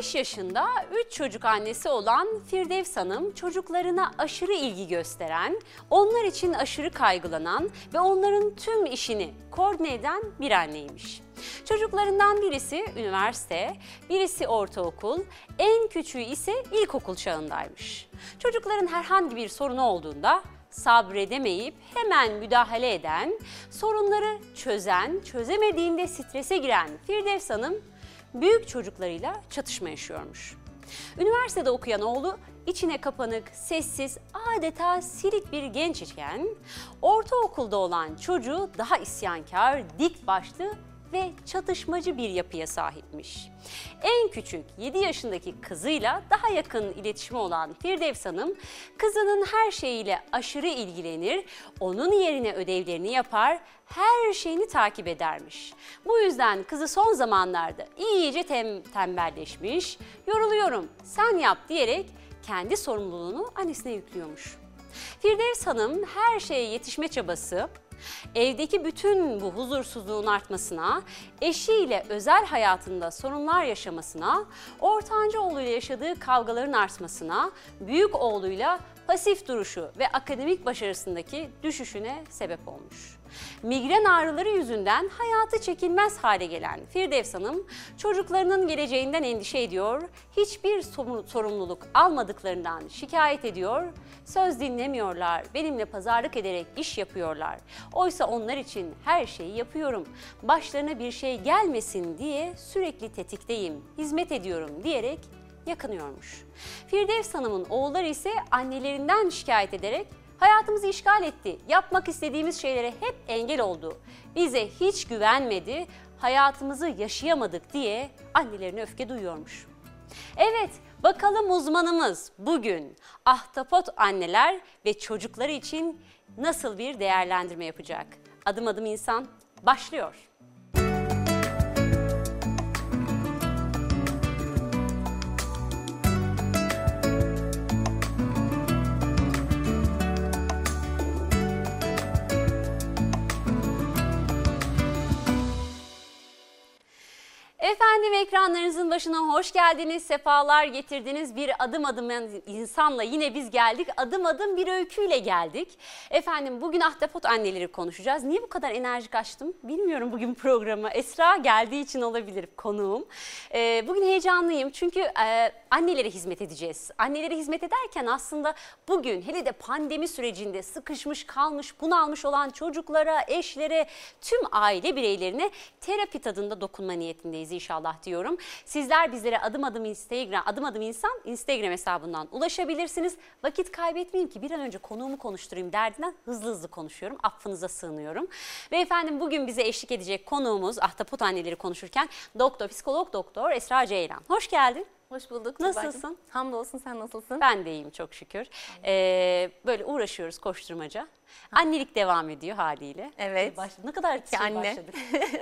45 yaşında 3 çocuk annesi olan Firdevs Hanım çocuklarına aşırı ilgi gösteren, onlar için aşırı kaygılanan ve onların tüm işini koordine eden bir anneymiş. Çocuklarından birisi üniversite, birisi ortaokul, en küçüğü ise ilkokul çağındaymış. Çocukların herhangi bir sorunu olduğunda sabredemeyip hemen müdahale eden, sorunları çözen, çözemediğinde strese giren Firdevs Hanım büyük çocuklarıyla çatışma yaşıyormuş. Üniversitede okuyan oğlu içine kapanık, sessiz, adeta silik bir genç iken ortaokulda olan çocuğu daha isyankar, dik başlı ve çatışmacı bir yapıya sahipmiş. En küçük 7 yaşındaki kızıyla daha yakın iletişimi olan Firdevs Hanım, kızının her şeyiyle aşırı ilgilenir, onun yerine ödevlerini yapar, her şeyini takip edermiş. Bu yüzden kızı son zamanlarda iyice tem tembelleşmiş, yoruluyorum sen yap diyerek kendi sorumluluğunu annesine yüklüyormuş. Firdevs Hanım her şeye yetişme çabası, evdeki bütün bu huzursuzluğun artmasına, eşiyle özel hayatında sorunlar yaşamasına, ortanca oğluyla yaşadığı kavgaların artmasına, büyük oğluyla pasif duruşu ve akademik başarısındaki düşüşüne sebep olmuş. Migren ağrıları yüzünden hayatı çekilmez hale gelen Firdevs Hanım çocuklarının geleceğinden endişe ediyor, hiçbir sorumluluk almadıklarından şikayet ediyor, söz dinlemiyorlar, benimle pazarlık ederek iş yapıyorlar. Oysa onlar için her şeyi yapıyorum, başlarına bir şey gelmesin diye sürekli tetikteyim, hizmet ediyorum diyerek yakınıyormuş. Firdevs Hanım'ın oğulları ise annelerinden şikayet ederek hayatımızı işgal etti, yapmak istediğimiz şeylere hep engel oldu, bize hiç güvenmedi, hayatımızı yaşayamadık diye annelerine öfke duyuyormuş. Evet, bakalım uzmanımız bugün ahtapot anneler ve çocukları için nasıl bir değerlendirme yapacak? Adım adım insan başlıyor. Efendim ekranlarınızın başına hoş geldiniz, sefalar getirdiniz. Bir adım adım insanla yine biz geldik. Adım adım bir öyküyle geldik. Efendim bugün ahtapot anneleri konuşacağız. Niye bu kadar enerjik açtım bilmiyorum bugün programa. Esra geldiği için olabilir konuğum. Ee, bugün heyecanlıyım çünkü e, annelere hizmet edeceğiz. Annelere hizmet ederken aslında bugün hele de pandemi sürecinde sıkışmış kalmış bunalmış olan çocuklara, eşlere, tüm aile bireylerine terapi tadında dokunma niyetindeyiz inşallah diyorum. Sizler bizlere adım adım Instagram, adım adım insan Instagram hesabından ulaşabilirsiniz. Vakit kaybetmeyeyim ki bir an önce konuğumu konuşturayım derdinden hızlı hızlı konuşuyorum. Affınıza sığınıyorum. Ve efendim bugün bize eşlik edecek konuğumuz ahtapot anneleri konuşurken doktor, psikolog doktor Esra Ceylan. Hoş geldin. Hoş bulduk. Nasılsın? Hamdolsun sen nasılsın? Ben de iyiyim çok şükür. Ee, böyle uğraşıyoruz koşturmaca. Annelik devam ediyor haliyle. Evet. Başladı. Ne kadar şey anne. başladık.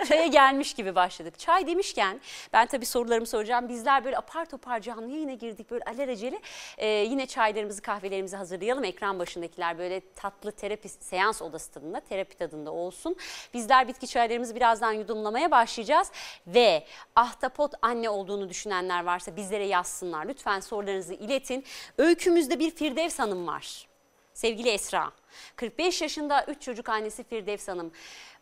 Çaya gelmiş gibi başladık. Çay demişken ben tabii sorularımı soracağım. Bizler böyle apar topar canlı yayına girdik böyle alelacele. Ee, yine çaylarımızı kahvelerimizi hazırlayalım. Ekran başındakiler böyle tatlı terapi seans odası tadında terapi tadında olsun. Bizler bitki çaylarımızı birazdan yudumlamaya başlayacağız. Ve ahtapot anne olduğunu düşünenler varsa bizlere yazsınlar. Lütfen sorularınızı iletin. Öykümüzde bir Firdevs Hanım var. Sevgili Esra. 45 yaşında 3 çocuk annesi Firdevs Hanım.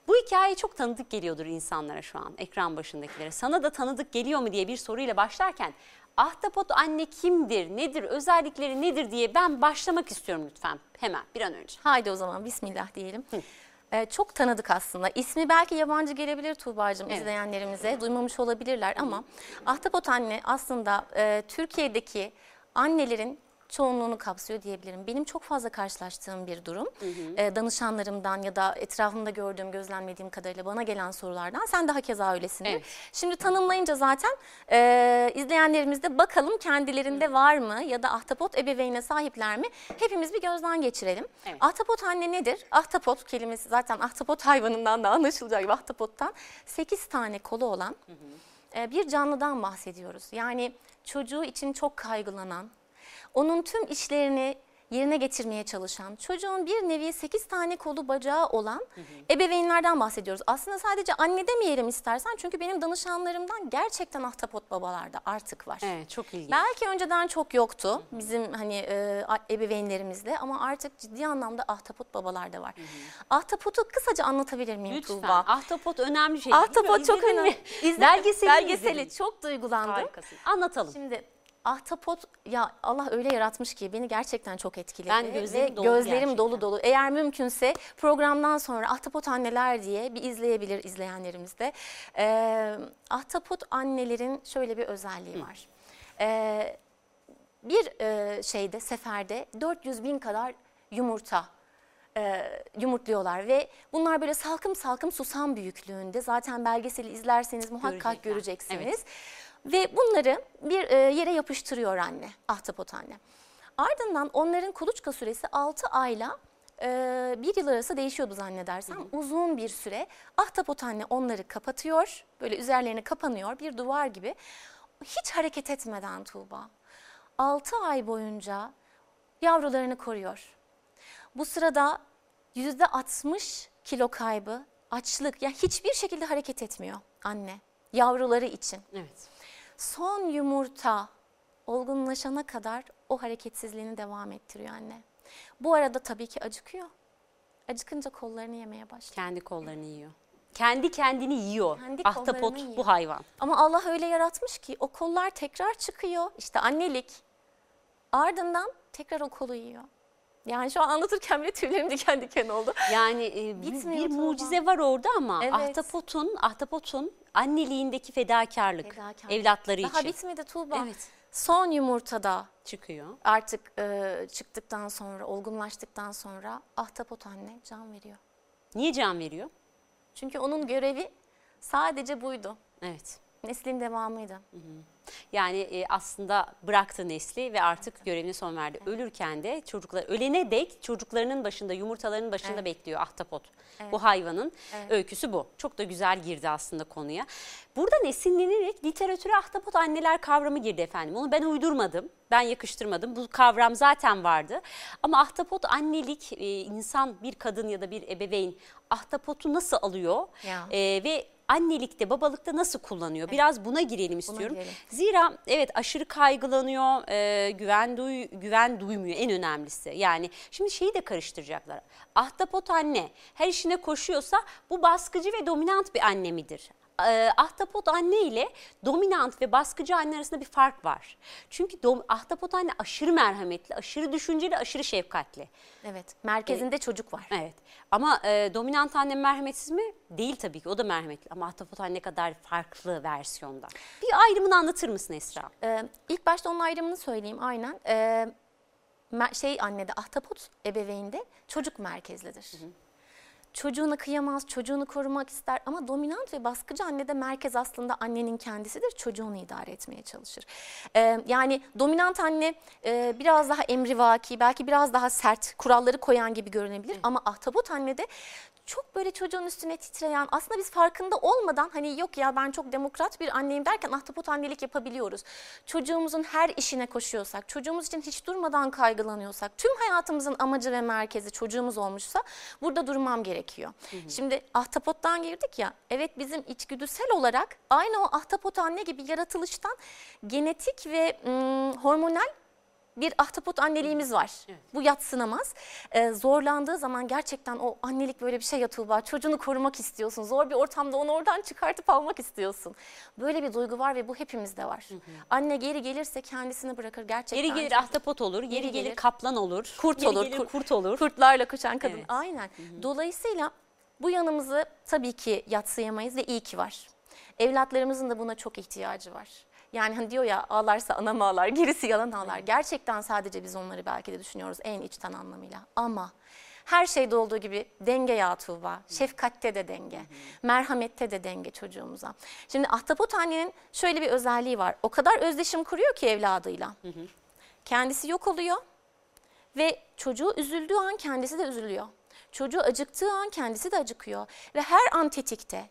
Bu hikaye çok tanıdık geliyordur insanlara şu an ekran başındakilere. Sana da tanıdık geliyor mu diye bir soruyla başlarken ahtapot anne kimdir, nedir, özellikleri nedir diye ben başlamak istiyorum lütfen hemen bir an önce. Haydi o zaman bismillah diyelim. Ee, çok tanıdık aslında. İsmi belki yabancı gelebilir Tuğba'cığım evet. izleyenlerimize. Duymamış olabilirler ama Ahtapot Anne aslında e, Türkiye'deki annelerin çoğunluğunu kapsıyor diyebilirim. Benim çok fazla karşılaştığım bir durum. Hı hı. E, danışanlarımdan ya da etrafımda gördüğüm, gözlemlediğim kadarıyla bana gelen sorulardan. Sen daha keza öylesindir. Evet. Şimdi tanımlayınca zaten e, izleyenlerimiz de bakalım kendilerinde hı. var mı ya da ahtapot ebeveyne sahipler mi? Hepimiz bir gözden geçirelim. Evet. Ahtapot anne nedir? Ahtapot kelimesi zaten ahtapot hayvanından da anlaşılacağı gibi ahtapottan 8 tane kolu olan hı hı. E, bir canlıdan bahsediyoruz. Yani çocuğu için çok kaygılanan, onun tüm işlerini yerine getirmeye çalışan, çocuğun bir nevi 8 tane kolu bacağı olan ebeveynlerden bahsediyoruz. Aslında sadece anne demeyelim istersen çünkü benim danışanlarımdan gerçekten ahtapot babalarda artık var. Evet çok ilginç. Belki önceden çok yoktu bizim hani e, ebeveynlerimizle ama artık ciddi anlamda ahtapot babalarda var. Ahtapotu kısaca anlatabilir miyim Lütfen. Tuğba? Ahtapot önemli şey. Ahtapot çok önemli. İzledim. Belgeseli, Belgeseli izledim. çok duygulandım. Harikasın. Anlatalım. Şimdi ahtapot ya Allah öyle yaratmış ki beni gerçekten çok etkiledi. Ben gözlerim Ve doldu gözlerim gerçekten. dolu dolu. Eğer mümkünse programdan sonra ahtapot anneler diye bir izleyebilir izleyenlerimiz de. Ee, ahtapot annelerin şöyle bir özelliği var. Ee, bir e, şeyde seferde 400 bin kadar yumurta e, yumurtluyorlar ve bunlar böyle salkım salkım susam büyüklüğünde. Zaten belgeseli izlerseniz muhakkak Görecekler. göreceksiniz. Ve bunları bir e, yere yapıştırıyor anne, ahtapot anne. Ardından onların kuluçka süresi 6 ayla e, bir yıl arası değişiyordu zannedersem. Uzun bir süre ahtapot anne onları kapatıyor, böyle üzerlerine kapanıyor bir duvar gibi. Hiç hareket etmeden Tuğba. 6 ay boyunca yavrularını koruyor. Bu sırada %60 kilo kaybı, açlık, yani hiçbir şekilde hareket etmiyor anne yavruları için. Evet. Son yumurta olgunlaşana kadar o hareketsizliğini devam ettiriyor anne. Bu arada tabii ki acıkıyor. Acıkınca kollarını yemeye başlıyor. Kendi kollarını yiyor. Kendi kendini yiyor. Kendi Ahtapot yiyor. bu hayvan. Ama Allah öyle yaratmış ki o kollar tekrar çıkıyor. İşte annelik. Ardından tekrar o kolu yiyor. Yani şu an anlatırken bile tüylerim diken diken oldu. Yani e, bir, bir mucize var orada ama Evet. ahtapotun ahtapotun anneliğindeki fedakarlık, Fedakarlık. evlatları Daha için bitmedi Tuğba. Evet. Son yumurtada çıkıyor. artık e, çıktıktan sonra, olgunlaştıktan sonra ahtapot anne can veriyor. Niye can veriyor? Çünkü onun görevi sadece buydu. Evet. Neslin devamıydı. Yani e, aslında bıraktı nesli ve artık görevine son verdi. Ölürken de çocuklar ölene dek çocuklarının başında yumurtalarının başında Evet. bekliyor ahtapot. Bu hayvanın öyküsü bu. Çok da güzel girdi aslında konuya. Buradan esinlenerek literatüre ahtapot anneler kavramı girdi efendim. Onu ben uydurmadım. Ben yakıştırmadım. Bu kavram zaten vardı. Ama ahtapot annelik e, insan bir kadın ya da bir ebeveyn ahtapotu nasıl alıyor? Ya. E, ve annelikte babalıkta nasıl kullanıyor? Biraz buna girelim istiyorum. girelim. Zira evet aşırı kaygılanıyor, e, güven duy güven duymuyor en önemlisi. Yani şimdi şeyi de karıştıracaklar. Ahtapot anne her işine koşuyorsa bu baskıcı ve dominant bir anne midir? E, ahtapot anne ile dominant ve baskıcı anne arasında bir fark var. Çünkü dom- ahtapot anne aşırı merhametli, aşırı düşünceli, aşırı şefkatli. Evet. Merkezinde çocuk var. Evet ama e, dominant anne merhametsiz mi? Değil tabii ki o da merhametli ama ahtapot anne kadar farklı versiyonda. Bir ayrımını anlatır mısın Esra? Ee, ilk başta onun ayrımını söyleyeyim aynen. Ee, şey annede ahtapot ebeveynde çocuk merkezlidir. Çocuğuna kıyamaz, çocuğunu korumak ister ama dominant ve baskıcı annede merkez aslında annenin kendisidir. Çocuğunu idare etmeye çalışır. Ee, yani dominant anne e, biraz daha emrivaki, belki biraz daha sert kuralları koyan gibi görünebilir ama ahtapot annede çok böyle çocuğun üstüne titreyen aslında biz farkında olmadan hani yok ya ben çok demokrat bir anneyim derken ahtapot annelik yapabiliyoruz. Çocuğumuzun her işine koşuyorsak, çocuğumuz için hiç durmadan kaygılanıyorsak, tüm hayatımızın amacı ve merkezi çocuğumuz olmuşsa burada durmam gerekiyor. Şimdi ahtapottan girdik ya evet bizim içgüdüsel olarak aynı o ahtapot anne gibi yaratılıştan genetik ve ım, hormonal bir ahtapot anneliğimiz var. Bu yatsınamaz. Ee, zorlandığı zaman gerçekten o annelik böyle bir şey ya Tuğba. Çocuğunu korumak istiyorsun. Zor bir ortamda onu oradan çıkartıp almak istiyorsun. Böyle bir duygu var ve bu hepimizde var. Anne geri gelirse kendisini bırakır gerçekten. Geri gelir ahtapot olur, geri, Geri gelir, gelir. kaplan olur, Kurt geri olur, gelir kurt- kurt olur. Kurtlarla koşan kadın. Evet. Aynen. Dolayısıyla bu yanımızı tabii ki yatsıyamayız ve iyi ki var. Evlatlarımızın da buna çok ihtiyacı var. Yani hani diyor ya ağlarsa anam ağlar, gerisi yalan ağlar. Gerçekten sadece biz onları belki de düşünüyoruz en içten anlamıyla. Ama her şeyde olduğu gibi denge ya Tuğba. Şefkatte de denge. Merhamette de denge çocuğumuza. Şimdi ahtapot annenin şöyle bir özelliği var. O kadar özdeşim kuruyor ki evladıyla. Kendisi yok oluyor. Ve çocuğu üzüldüğü an kendisi de üzülüyor. Çocuğu acıktığı an kendisi de acıkıyor. Ve her an tetikte.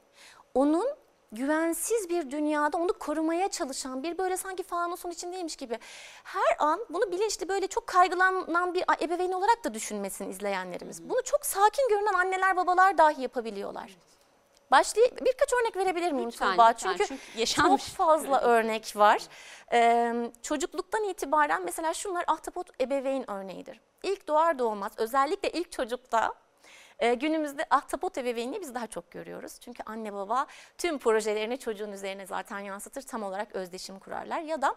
Onun güvensiz bir dünyada onu korumaya çalışan bir böyle sanki fanusun içindeymiş gibi her an bunu bilinçli böyle çok kaygılanan bir ebeveyn olarak da düşünmesin izleyenlerimiz. Bunu çok sakin görünen anneler babalar dahi yapabiliyorlar. Başlay birkaç örnek verebilir miyim Lütfen, Tuğba? lütfen. Çünkü, Çünkü yaşanmış. çok fazla örnek var. Ee, çocukluktan itibaren mesela şunlar ahtapot ebeveyn örneğidir. İlk doğar doğmaz özellikle ilk çocukta e, günümüzde ahtapot ebeveynliği biz daha çok görüyoruz. Çünkü anne baba tüm projelerini çocuğun üzerine zaten yansıtır. Tam olarak özdeşim kurarlar. Ya da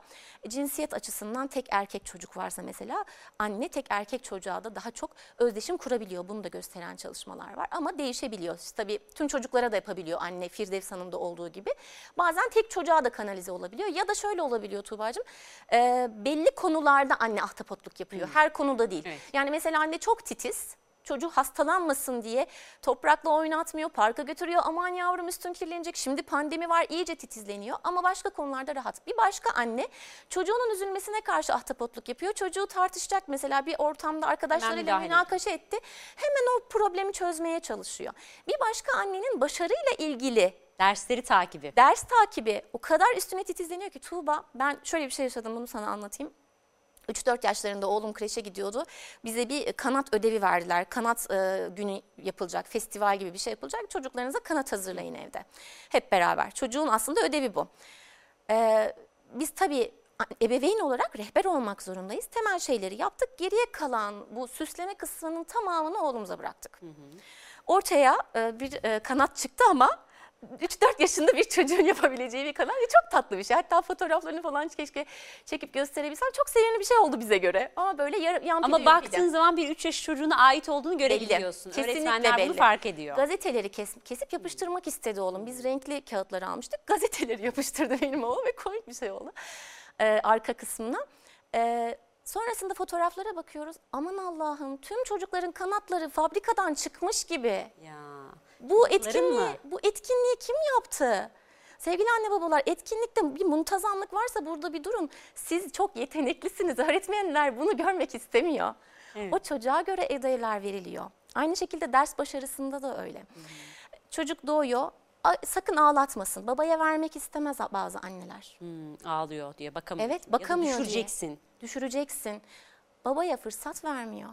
cinsiyet açısından tek erkek çocuk varsa mesela anne tek erkek çocuğa da daha çok özdeşim kurabiliyor. Bunu da gösteren çalışmalar var. Ama değişebiliyor. Tabii tüm çocuklara da yapabiliyor anne Firdevs Hanım'da olduğu gibi. Bazen tek çocuğa da kanalize olabiliyor. Ya da şöyle olabiliyor Tuğba'cığım. e, belli konularda anne ahtapotluk yapıyor. Her konuda değil. Evet. Yani mesela anne çok titiz. Çocuğu hastalanmasın diye toprakla oynatmıyor, parka götürüyor. Aman yavrum üstün kirlenecek. Şimdi pandemi var iyice titizleniyor ama başka konularda rahat. Bir başka anne çocuğunun üzülmesine karşı ahtapotluk yapıyor. Çocuğu tartışacak mesela bir ortamda arkadaşlarıyla münakaşa etti. Hemen o problemi çözmeye çalışıyor. Bir başka annenin başarıyla ilgili Dersleri takibi. ders takibi o kadar üstüne titizleniyor ki Tuğba ben şöyle bir şey yaşadım bunu sana anlatayım. 3-4 yaşlarında oğlum kreşe gidiyordu. Bize bir kanat ödevi verdiler. Kanat e, günü yapılacak, festival gibi bir şey yapılacak. Çocuklarınıza kanat hazırlayın evde. Hep beraber. Çocuğun aslında ödevi bu. E, biz tabii ebeveyn olarak rehber olmak zorundayız. Temel şeyleri yaptık. Geriye kalan bu süsleme kısmının tamamını oğlumuza bıraktık. Ortaya e, bir e, kanat çıktı ama 3-4 yaşında bir çocuğun yapabileceği bir kanal ve çok tatlı bir şey. Hatta fotoğraflarını falan keşke çekip gösterebilsem. Çok sevimli bir şey oldu bize göre. Ama böyle yar, yan Ama baktığın zaman bir 3 yaş çocuğuna ait olduğunu görebiliyorsun. Kesinlikle Öğretmenler belli. bunu fark ediyor. Gazeteleri kes- kesip yapıştırmak istedi oğlum. Biz renkli kağıtları almıştık. Gazeteleri yapıştırdı benim oğlum ve komik bir şey oldu. Ee, arka kısmına. Ee, sonrasında fotoğraflara bakıyoruz. Aman Allah'ım tüm çocukların kanatları fabrikadan çıkmış gibi. ya. Bu etkinliği, bu etkinliği kim yaptı? Sevgili anne babalar etkinlikte bir muntazamlık varsa burada bir durun. Siz çok yeteneklisiniz. Öğretmenler bunu görmek istemiyor. Evet. O çocuğa göre ödevler veriliyor. Aynı şekilde ders başarısında da öyle. Çocuk doğuyor. "Ay, Sakın ağlatmasın. Babaya vermek istemez bazı anneler. Hmm, ağlıyor diye bakamıyor. Evet, bakamıyor ya da diye. düşüreceksin. Düşüreceksin. Babaya fırsat vermiyor.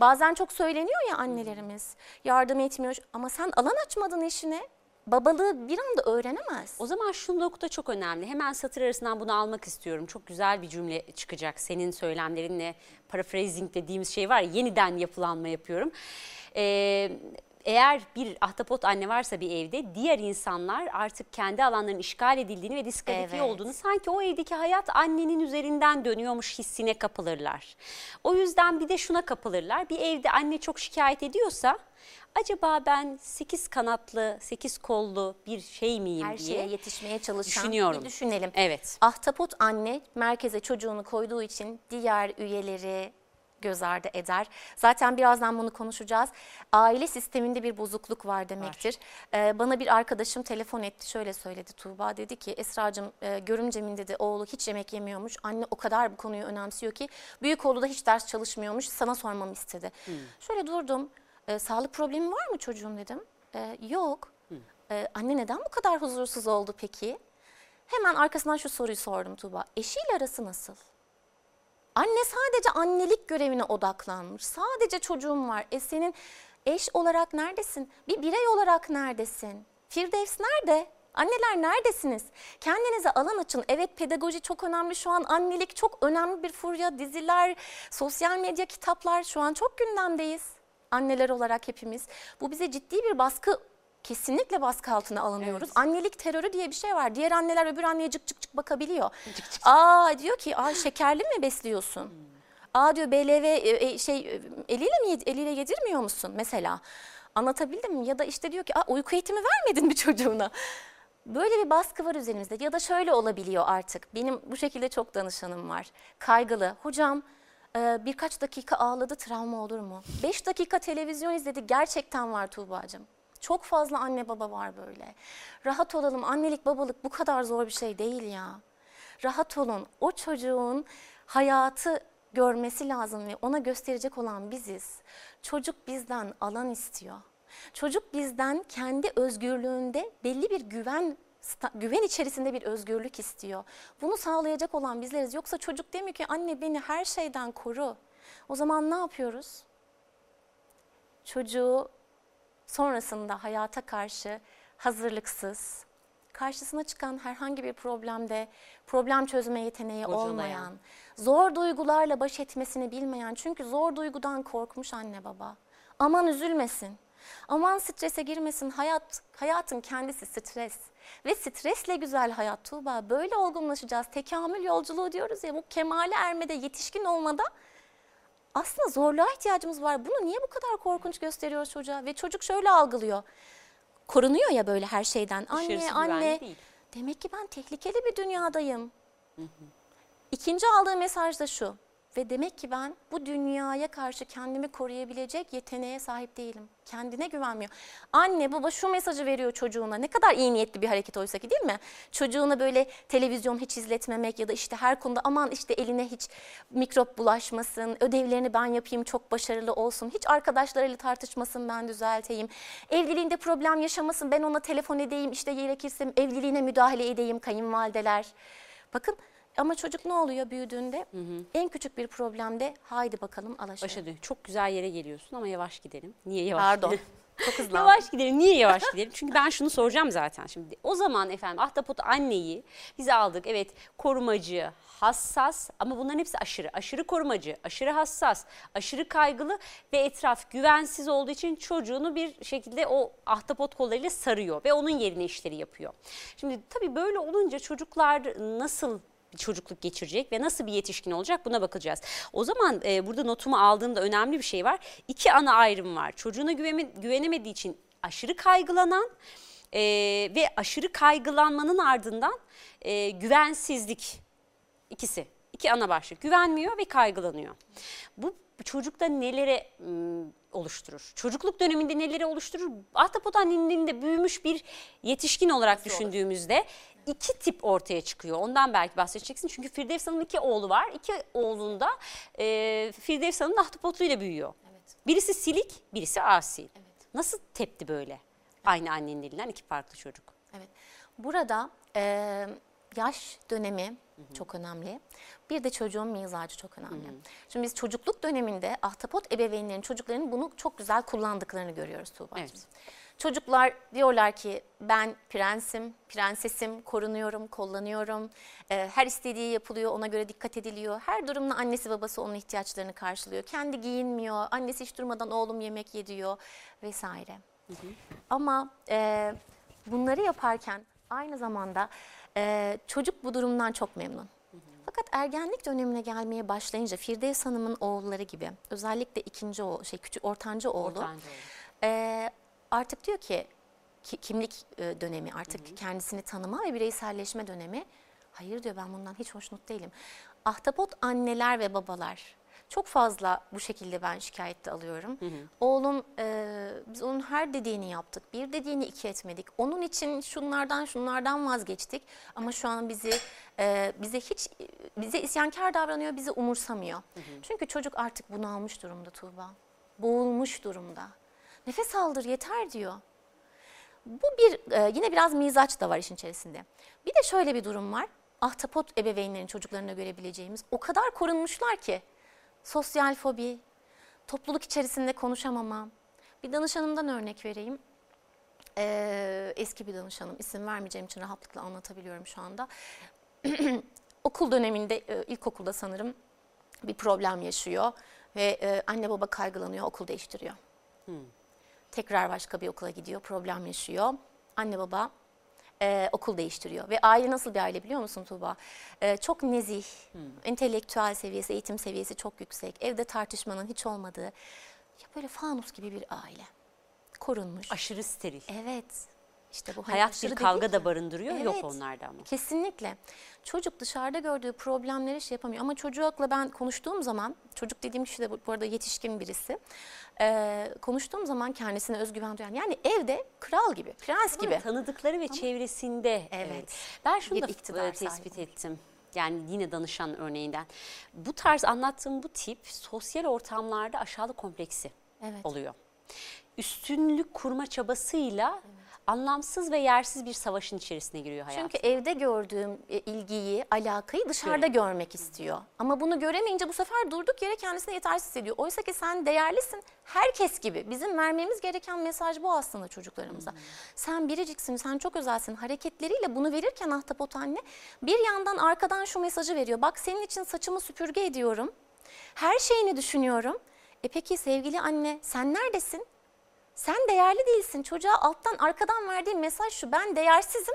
Bazen çok söyleniyor ya annelerimiz. Yardım etmiyor ama sen alan açmadın eşine. Babalığı bir anda öğrenemez. O zaman şu nokta çok önemli. Hemen satır arasından bunu almak istiyorum. Çok güzel bir cümle çıkacak senin söylemlerinle. Paraphrasing dediğimiz şey var ya yeniden yapılanma yapıyorum. Ee, eğer bir ahtapot anne varsa bir evde diğer insanlar artık kendi alanlarının işgal edildiğini ve diskalifiye Evet. olduğunu sanki o evdeki hayat annenin üzerinden dönüyormuş hissine kapılırlar. O yüzden bir de şuna kapılırlar. Bir evde anne çok şikayet ediyorsa acaba ben sekiz kanatlı, sekiz kollu bir şey miyim Her diye şeye yetişmeye çalışan düşünüyorum. bir düşünelim. Evet. Ahtapot anne merkeze çocuğunu koyduğu için diğer üyeleri göz ardı eder. Zaten birazdan bunu konuşacağız. Aile sisteminde bir bozukluk var demektir. Ee, bana bir arkadaşım telefon etti şöyle söyledi Tuğba dedi ki Esra'cığım e, görümcemin dedi oğlu hiç yemek yemiyormuş. Anne o kadar bu konuyu önemsiyor ki büyük oğlu da hiç ders çalışmıyormuş sana sormamı istedi. Şöyle durdum "E, sağlık problemi var mı çocuğun dedim. "E, yok. "E, anne neden bu kadar huzursuz oldu peki? Hemen arkasından şu soruyu sordum Tuğba. Eşiyle arası nasıl? Anne sadece annelik görevine odaklanmış. Sadece çocuğum var. E senin eş olarak neredesin? Bir birey olarak neredesin? Firdevs nerede? Anneler neredesiniz? Kendinize alan açın. Evet pedagoji çok önemli. Şu an annelik çok önemli bir furya. Diziler, sosyal medya, kitaplar şu an çok gündemdeyiz. Anneler olarak hepimiz. Bu bize ciddi bir baskı kesinlikle baskı altına alınıyoruz. Evet. Annelik terörü diye bir şey var. Diğer anneler öbür anneye cık cık cık bakabiliyor. Aa diyor ki Aa, şekerli mi besliyorsun? Aa diyor BLV e, e, şey e, eliyle mi eliyle yedirmiyor musun mesela? Anlatabildim mi? Ya da işte diyor ki Aa, uyku eğitimi vermedin mi çocuğuna? Böyle bir baskı var üzerimizde ya da şöyle olabiliyor artık. Benim bu şekilde çok danışanım var. Kaygılı. Hocam e, birkaç dakika ağladı travma olur mu? Beş dakika televizyon izledi gerçekten var Tuğba'cığım. Çok fazla anne baba var böyle. Rahat olalım annelik babalık bu kadar zor bir şey değil ya. Rahat olun o çocuğun hayatı görmesi lazım ve ona gösterecek olan biziz. Çocuk bizden alan istiyor. Çocuk bizden kendi özgürlüğünde belli bir güven güven içerisinde bir özgürlük istiyor. Bunu sağlayacak olan bizleriz. Yoksa çocuk demiyor ki anne beni her şeyden koru. O zaman ne yapıyoruz? Çocuğu sonrasında hayata karşı hazırlıksız, karşısına çıkan herhangi bir problemde problem çözme yeteneği Bocalayan. olmayan, zor duygularla baş etmesini bilmeyen çünkü zor duygudan korkmuş anne baba. Aman üzülmesin. Aman strese girmesin. Hayat hayatın kendisi stres. Ve stresle güzel hayat Tuğba. Böyle olgunlaşacağız. Tekamül yolculuğu diyoruz ya bu kemale ermede, yetişkin olmada aslında zorluğa ihtiyacımız var. Bunu niye bu kadar korkunç gösteriyoruz çocuğa? Ve çocuk şöyle algılıyor. Korunuyor ya böyle her şeyden. Anne, anne. değil. Demek ki ben tehlikeli bir dünyadayım. İkinci aldığı mesaj da şu. Ve demek ki ben bu dünyaya karşı kendimi koruyabilecek yeteneğe sahip değilim. Kendine güvenmiyor. Anne baba şu mesajı veriyor çocuğuna. Ne kadar iyi niyetli bir hareket oysa ki değil mi? Çocuğuna böyle televizyon hiç izletmemek ya da işte her konuda aman işte eline hiç mikrop bulaşmasın. Ödevlerini ben yapayım çok başarılı olsun. Hiç arkadaşlarıyla tartışmasın ben düzelteyim. Evliliğinde problem yaşamasın ben ona telefon edeyim işte gerekirse evliliğine müdahale edeyim kayınvalideler. Bakın ama çocuk ne oluyor büyüdüğünde? En küçük bir problemde haydi bakalım alaşağı. Başa dön. Çok güzel yere geliyorsun ama yavaş gidelim. Niye yavaş Pardon. gidelim? Çok hızlı. Yavaş gidelim. Niye yavaş gidelim? Çünkü ben şunu soracağım zaten şimdi. O zaman efendim ahtapot anneyi biz aldık. Evet korumacı, hassas ama bunların hepsi aşırı. Aşırı korumacı, aşırı hassas, aşırı kaygılı ve etraf güvensiz olduğu için çocuğunu bir şekilde o ahtapot kollarıyla sarıyor ve onun yerine işleri yapıyor. Şimdi tabii böyle olunca çocuklar nasıl bir çocukluk geçirecek ve nasıl bir yetişkin olacak buna bakacağız. O zaman e, burada notumu aldığımda önemli bir şey var. İki ana ayrım var. Çocuğuna güveme, güvenemediği için aşırı kaygılanan e, ve aşırı kaygılanmanın ardından e, güvensizlik ikisi. İki ana başlık. Güvenmiyor ve kaygılanıyor. Bu çocukta nelere oluşturur? Çocukluk döneminde neleri oluşturur? Ahtapot annenin de büyümüş bir yetişkin olarak düşündüğümüzde iki tip ortaya çıkıyor. Ondan belki bahsedeceksin. Çünkü Firdevs Hanım'ın iki oğlu var. İki oğlunda e, Firdevs Hanım ahtapotuyla büyüyor. Evet. Birisi silik, birisi asi. Nasıl tepti böyle? Aynı annenin elinden iki farklı çocuk. Evet. Burada e, yaş dönemi çok önemli. Bir de çocuğun mizacı çok önemli. Şimdi biz çocukluk döneminde ahtapot ebeveynlerin çocuklarının bunu çok güzel kullandıklarını görüyoruz Tuğba'cığım. Evet. Çocuklar diyorlar ki ben prensim, prensesim, korunuyorum, kullanıyorum. Ee, her istediği yapılıyor, ona göre dikkat ediliyor. Her durumda annesi babası onun ihtiyaçlarını karşılıyor. Kendi giyinmiyor, annesi hiç durmadan oğlum yemek yediyor vesaire. Ama e, bunları yaparken aynı zamanda e, çocuk bu durumdan çok memnun. Fakat ergenlik dönemine gelmeye başlayınca Firdevs Hanım'ın oğulları gibi özellikle ikinci o şey küçük ortanca oğlu Ortanca oğlu. e, artık diyor ki, ki- kimlik e, dönemi artık kendisini tanıma ve bireyselleşme dönemi. Hayır diyor ben bundan hiç hoşnut değilim. Ahtapot anneler ve babalar çok fazla bu şekilde ben şikayette alıyorum. Oğlum e, biz onun her dediğini yaptık. Bir dediğini iki etmedik. Onun için şunlardan şunlardan vazgeçtik. Ama şu an bizi e, bize hiç bize isyankar davranıyor, bizi umursamıyor. Çünkü çocuk artık bunalmış durumda Tuğba. Boğulmuş durumda. Nefes aldır yeter diyor. Bu bir e, yine biraz mizaç da var işin içerisinde. Bir de şöyle bir durum var. Ahtapot ebeveynlerin çocuklarına görebileceğimiz o kadar korunmuşlar ki sosyal fobi, topluluk içerisinde konuşamama. Bir danışanımdan örnek vereyim. Ee, eski bir danışanım, isim vermeyeceğim için rahatlıkla anlatabiliyorum şu anda. Okul döneminde, e, ilkokulda sanırım bir problem yaşıyor ve e, anne baba kaygılanıyor, okul değiştiriyor. Tekrar başka bir okula gidiyor, problem yaşıyor. Anne baba e, okul değiştiriyor. Ve aile nasıl bir aile biliyor musun Tuğba? E, çok nezih, entelektüel seviyesi, eğitim seviyesi çok yüksek. Evde tartışmanın hiç olmadığı, ya böyle fanus gibi bir aile. Korunmuş. Aşırı steril. Evet. İşte bu hani Hayat bir kavga da barındırıyor. Yok Evet. onlarda ama. Kesinlikle. Çocuk dışarıda gördüğü problemleri şey yapamıyor. Ama çocukla ben konuştuğum zaman, çocuk dediğim kişi de bu arada yetişkin birisi. Ee, konuştuğum zaman kendisine özgüven duyan. Yani evde kral gibi, prens gibi. Tanıdıkları ve çevresinde. Evet. Ben şunu da e, tespit sahibi. ettim. Yani yine danışan örneğinden. Bu tarz anlattığım bu tip sosyal ortamlarda aşağılık kompleksi Evet. oluyor. üstünlük kurma çabasıyla anlamsız ve yersiz bir savaşın içerisine giriyor hayat. Çünkü evde gördüğüm e, ilgiyi, alakayı dışarıda görmek istiyor. Ama bunu göremeyince bu sefer durduk yere kendisini yetersiz hissediyor. Oysa ki sen değerlisin. Herkes gibi. Bizim vermemiz gereken mesaj bu aslında çocuklarımıza. Sen biriciksin, sen çok özelsin. Hareketleriyle bunu verirken ahtapot anne bir yandan arkadan şu mesajı veriyor. Bak senin için saçımı süpürge ediyorum. Her şeyini düşünüyorum. E peki sevgili anne sen neredesin? Sen değerli değilsin. Çocuğa alttan arkadan verdiğim mesaj şu. Ben değersizim.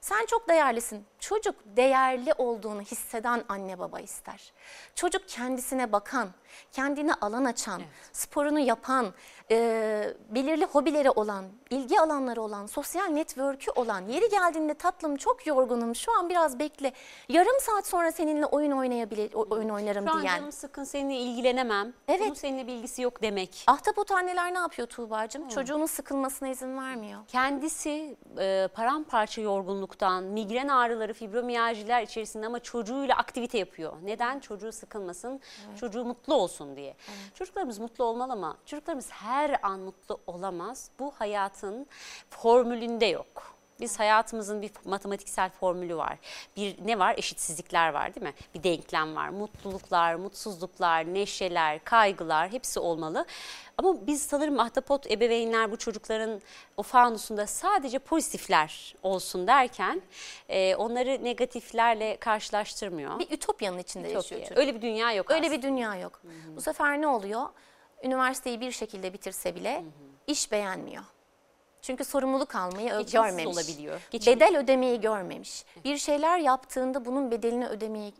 Sen çok değerlisin. Çocuk değerli olduğunu hisseden anne baba ister. Çocuk kendisine bakan, kendine alan açan, sporunu yapan, e, belirli hobileri olan, ilgi alanları olan, sosyal network'ü olan, yeri geldiğinde tatlım çok yorgunum şu an biraz bekle. Yarım saat sonra seninle oyun oynayabilir, oyun oynarım Şu an diyen. canım sıkın seninle ilgilenemem. Evet. Bunun seninle bir ilgisi yok demek. Ahtapot anneler ne yapıyor Tuğba'cığım? Çocuğunun sıkılmasına izin vermiyor. Kendisi e, paramparça yorgunluktan, migren ağrıları, fibromiyaljiler içerisinde ama çocuğuyla aktivite yapıyor. Neden? Çocuğu sıkılmasın, çocuğu mutlu olsun diye. Çocuklarımız mutlu olmalı ama çocuklarımız her an mutlu olamaz. Bu hayatın formülünde yok. Biz hayatımızın bir matematiksel formülü var. Bir ne var? Eşitsizlikler var değil mi? Bir denklem var. Mutluluklar, mutsuzluklar, neşeler, kaygılar hepsi olmalı. Ama biz sanırım ahtapot ebeveynler bu çocukların o fanusunda sadece pozitifler olsun derken e, onları negatiflerle karşılaştırmıyor. Bir ütopyanın içinde Çok yaşıyor çocuk. Öyle bir dünya yok Öyle aslında. bir dünya yok. Bu sefer ne oluyor? Üniversiteyi bir şekilde bitirse bile iş beğenmiyor. Çünkü sorumluluk almayı Geçimsiz görmemiş. olabiliyor. Geçim- Bedel ödemeyi görmemiş. Bir şeyler yaptığında bunun bedelini ödemeyi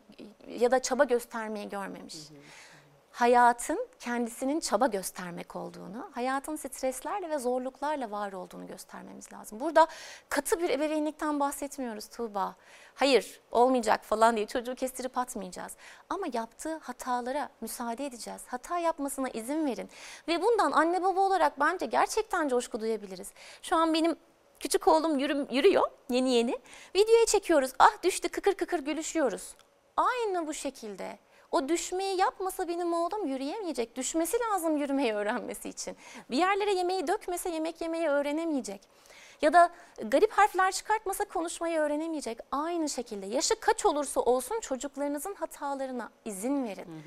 ya da çaba göstermeyi görmemiş. Hayatın kendisinin çaba göstermek olduğunu, hayatın streslerle ve zorluklarla var olduğunu göstermemiz lazım. Burada katı bir ebeveynlikten bahsetmiyoruz Tuğba. Hayır olmayacak falan diye çocuğu kestirip atmayacağız. Ama yaptığı hatalara müsaade edeceğiz. Hata yapmasına izin verin. Ve bundan anne baba olarak bence gerçekten coşku duyabiliriz. Şu an benim küçük oğlum yürü, yürüyor yeni yeni. Videoya çekiyoruz. Ah düştü kıkır kıkır gülüşüyoruz. Aynı bu şekilde. O düşmeyi yapmasa benim oğlum yürüyemeyecek. Düşmesi lazım yürümeyi öğrenmesi için. Bir yerlere yemeği dökmese yemek yemeyi öğrenemeyecek. Ya da garip harfler çıkartmasa konuşmayı öğrenemeyecek. Aynı şekilde yaşı kaç olursa olsun çocuklarınızın hatalarına izin verin.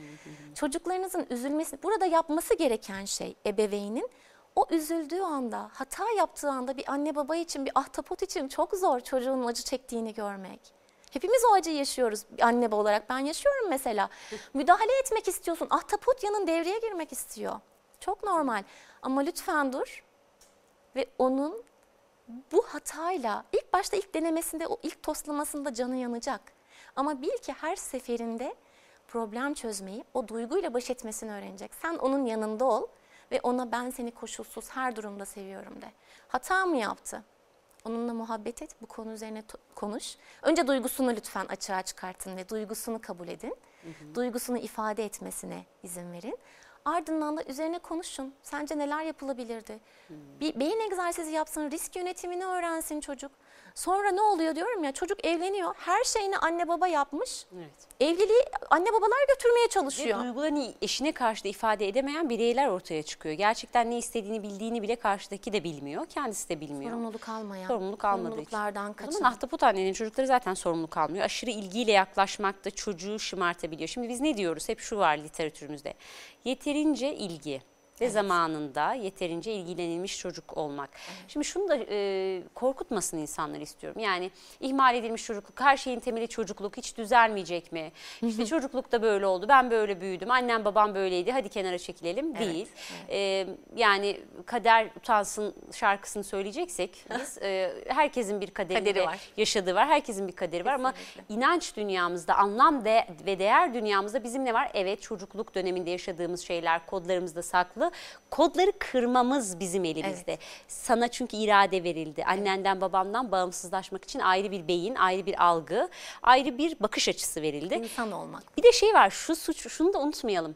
Çocuklarınızın üzülmesi, burada yapması gereken şey ebeveynin o üzüldüğü anda, hata yaptığı anda bir anne baba için, bir ahtapot için çok zor çocuğun acı çektiğini görmek. Hepimiz o acıyı yaşıyoruz anne baba olarak. Ben yaşıyorum mesela. Müdahale etmek istiyorsun. Ahtapot yanın devreye girmek istiyor. Çok normal. Ama lütfen dur ve onun bu hatayla ilk başta ilk denemesinde o ilk toslamasında canı yanacak. Ama bil ki her seferinde problem çözmeyi, o duyguyla baş etmesini öğrenecek. Sen onun yanında ol ve ona ben seni koşulsuz her durumda seviyorum de. Hata mı yaptı? Onunla muhabbet et, bu konu üzerine konuş. Önce duygusunu lütfen açığa çıkartın ve duygusunu kabul edin. Duygusunu ifade etmesine izin verin. Ardından da üzerine konuşun. Sence neler yapılabilirdi? Bir beyin egzersizi yapsın, risk yönetimini öğrensin çocuk. Sonra ne oluyor diyorum ya çocuk evleniyor. Her şeyini anne baba yapmış. Evet. Evliliği anne babalar götürmeye Ve çalışıyor. duygularını eşine karşı da ifade edemeyen bireyler ortaya çıkıyor. Gerçekten ne istediğini bildiğini bile karşıdaki de bilmiyor. Kendisi de bilmiyor. Sorumluluk almayan, sorumluluk almadığı için. sorumluluklardan kaçan. zaman ahtapot annenin çocukları zaten sorumluluk almıyor. Aşırı ilgiyle yaklaşmak da çocuğu şımartabiliyor. Şimdi biz ne diyoruz? Hep şu var literatürümüzde. Yeterince ilgi ve zamanında yeterince ilgilenilmiş çocuk olmak. Şimdi şunu da e, korkutmasın insanlar istiyorum. Yani ihmal edilmiş çocukluk, her şeyin temeli çocukluk, hiç düzelmeyecek mi? İşte çocuklukta böyle oldu, ben böyle büyüdüm, annem babam böyleydi, hadi kenara çekilelim. Değil. E, yani kader utansın şarkısını söyleyeceksek biz e, herkesin bir kaderi, Kaderi var. yaşadığı var, herkesin bir kaderi var ama Kesinlikle. inanç dünyamızda, anlam de, ve değer dünyamızda bizim ne var? Evet çocukluk döneminde yaşadığımız şeyler kodlarımızda saklı. Kodları kırmamız bizim elimizde. Sana çünkü irade verildi. Annenden babamdan bağımsızlaşmak için ayrı bir beyin, ayrı bir algı, ayrı bir bakış açısı verildi. İnsan olmak. Bir de şey var şu suç şunu da unutmayalım.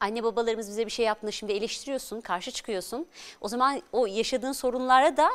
Anne babalarımız bize bir şey yaptığında şimdi eleştiriyorsun, karşı çıkıyorsun. O zaman o yaşadığın sorunlara da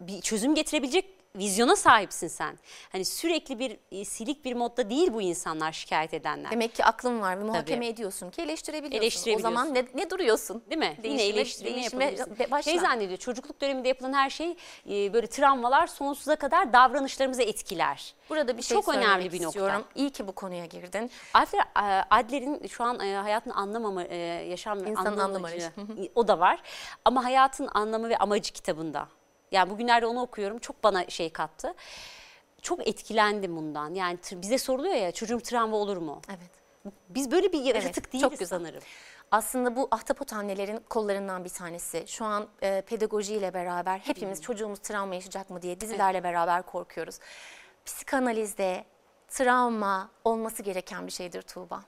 bir çözüm getirebilecek vizyona sahipsin sen. Hani sürekli bir e, silik bir modda değil bu insanlar şikayet edenler. Demek ki aklın var ve muhakeme ediyorsun ki eleştirebiliyorsun. Eleştirebiliyorsun. O zaman ne, ne duruyorsun? Değil mi? Yine Değişime- eleştirme yapabilirsin. be- başla. Şey zannediyor çocukluk döneminde yapılan her şey e, böyle travmalar sonsuza kadar davranışlarımızı etkiler. Burada bir şey Çok önemli bir nokta. istiyorum. İyi ki bu konuya girdin. Adler, Adler'in şu an e, hayatın anlamı, e, yaşam İnsanın anlam anlam amacı, arayışı. o da var. Ama hayatın anlamı ve amacı kitabında. Yani bugünlerde onu okuyorum. Çok bana şey kattı. Çok etkilendim bundan. Yani bize soruluyor ya çocuğum travma olur mu? Evet. Biz böyle bir yaratık Evet, değiliz çok güzel. sanırım. Aslında bu ahtapot annelerin kollarından bir tanesi. Şu an e, pedagojiyle beraber hepimiz çocuğumuz travma yaşayacak mı diye dizilerle beraber korkuyoruz. Psikanalizde travma olması gereken bir şeydir Tuğba.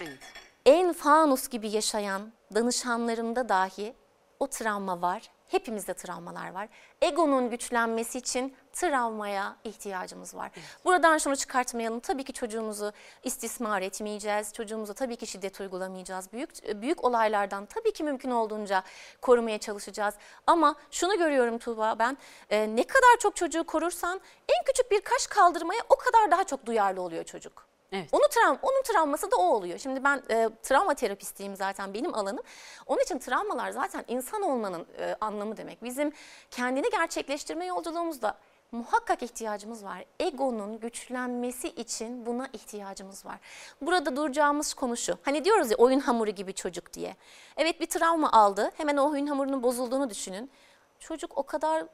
Evet. En fanus gibi yaşayan danışanlarımda dahi o travma var. Hepimizde travmalar var. Egonun güçlenmesi için travmaya ihtiyacımız var. Buradan şunu çıkartmayalım. Tabii ki çocuğumuzu istismar etmeyeceğiz. Çocuğumuza tabii ki şiddet uygulamayacağız. Büyük büyük olaylardan tabii ki mümkün olduğunca korumaya çalışacağız. Ama şunu görüyorum Tuğba ben e, ne kadar çok çocuğu korursan en küçük bir kaş kaldırmaya o kadar daha çok duyarlı oluyor çocuk. Evet. Onu travma, onun travması da o oluyor. Şimdi ben e, travma terapistiyim zaten benim alanım. Onun için travmalar zaten insan olmanın e, anlamı demek. Bizim kendini gerçekleştirme yolculuğumuzda muhakkak ihtiyacımız var. Egonun güçlenmesi için buna ihtiyacımız var. Burada duracağımız konu şu. Hani diyoruz ya oyun hamuru gibi çocuk diye. Evet bir travma aldı. Hemen o oyun hamurunun bozulduğunu düşünün. Çocuk o kadar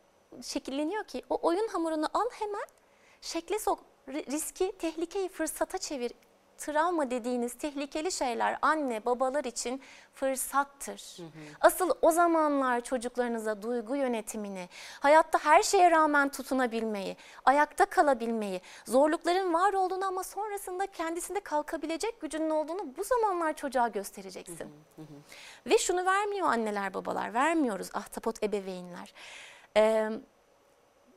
şekilleniyor ki o oyun hamurunu al hemen şekle sok. Ri- Riski, tehlikeyi fırsata çevir. Travma dediğiniz tehlikeli şeyler anne babalar için fırsattır. Asıl o zamanlar çocuklarınıza duygu yönetimini, hayatta her şeye rağmen tutunabilmeyi, ayakta kalabilmeyi, zorlukların var olduğunu ama sonrasında kendisinde kalkabilecek gücünün olduğunu bu zamanlar çocuğa göstereceksin. Ve şunu vermiyor anneler babalar, vermiyoruz ahtapot ebeveynler. Ee,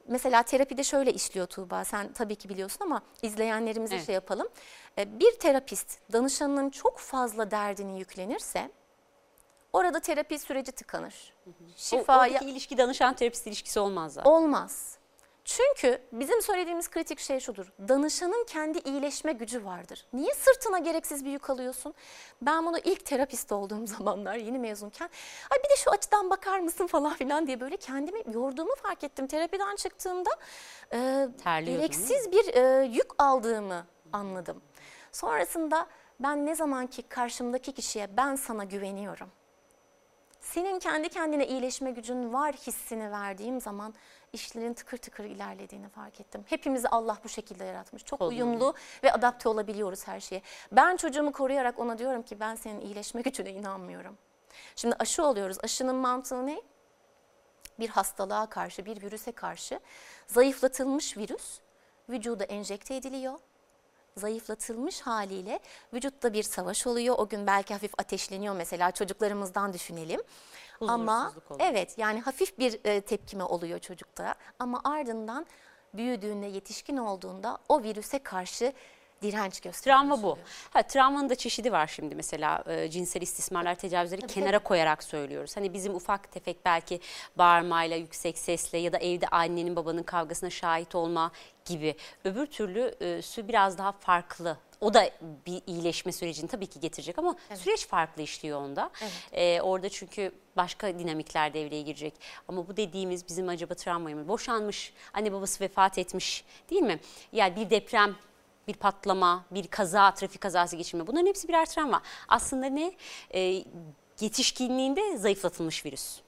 mesela terapide şöyle işliyor Tuğba. Sen tabii ki biliyorsun ama izleyenlerimize Evet. şey yapalım. Ee, Bir terapist danışanının çok fazla derdini yüklenirse orada terapi süreci tıkanır. O, Şifaya oradaki ilişki danışan terapist ilişkisi olmaz zaten. olmaz. Çünkü bizim söylediğimiz kritik şey şudur. Danışanın kendi iyileşme gücü vardır. Niye sırtına gereksiz bir yük alıyorsun? Ben bunu ilk terapist olduğum zamanlar yeni mezunken ay bir de şu açıdan bakar mısın falan filan diye böyle kendimi yorduğumu fark ettim. Terapiden çıktığımda e, gereksiz bir e, yük aldığımı anladım. Sonrasında ben ne zaman ki karşımdaki kişiye ben sana güveniyorum senin kendi kendine iyileşme gücün var hissini verdiğim zaman işlerin tıkır tıkır ilerlediğini fark ettim. Hepimizi Allah bu şekilde yaratmış. Çok Kolluyor. uyumlu ve adapte olabiliyoruz her şeye. Ben çocuğumu koruyarak ona diyorum ki ben senin iyileşme gücüne inanmıyorum. Şimdi aşı oluyoruz. Aşının mantığı ne? Bir hastalığa karşı, bir virüse karşı zayıflatılmış virüs vücuda enjekte ediliyor zayıflatılmış haliyle vücutta bir savaş oluyor. O gün belki hafif ateşleniyor mesela çocuklarımızdan düşünelim. Ama oluyor. evet yani hafif bir e, tepkime oluyor çocukta ama ardından büyüdüğünde yetişkin olduğunda o virüse karşı direnç gösteriyor. Travma bu. Ha, travmanın da çeşidi var şimdi mesela e, cinsel istismarlar, tecavüzleri kenara koyarak söylüyoruz. Hani bizim ufak tefek belki bağırmayla, yüksek sesle ya da evde annenin babanın kavgasına şahit olma gibi. Öbür türlüsü biraz daha farklı. O da bir iyileşme sürecini tabii ki getirecek ama süreç farklı işliyor onda. E, orada çünkü başka dinamikler devreye girecek. Ama bu dediğimiz bizim acaba travmayı mı? Boşanmış, anne babası vefat etmiş değil mi? Yani bir deprem bir patlama, bir kaza, trafik kazası geçirme bunların hepsi birer travma. Aslında ne? Ee, yetişkinliğinde zayıflatılmış virüs.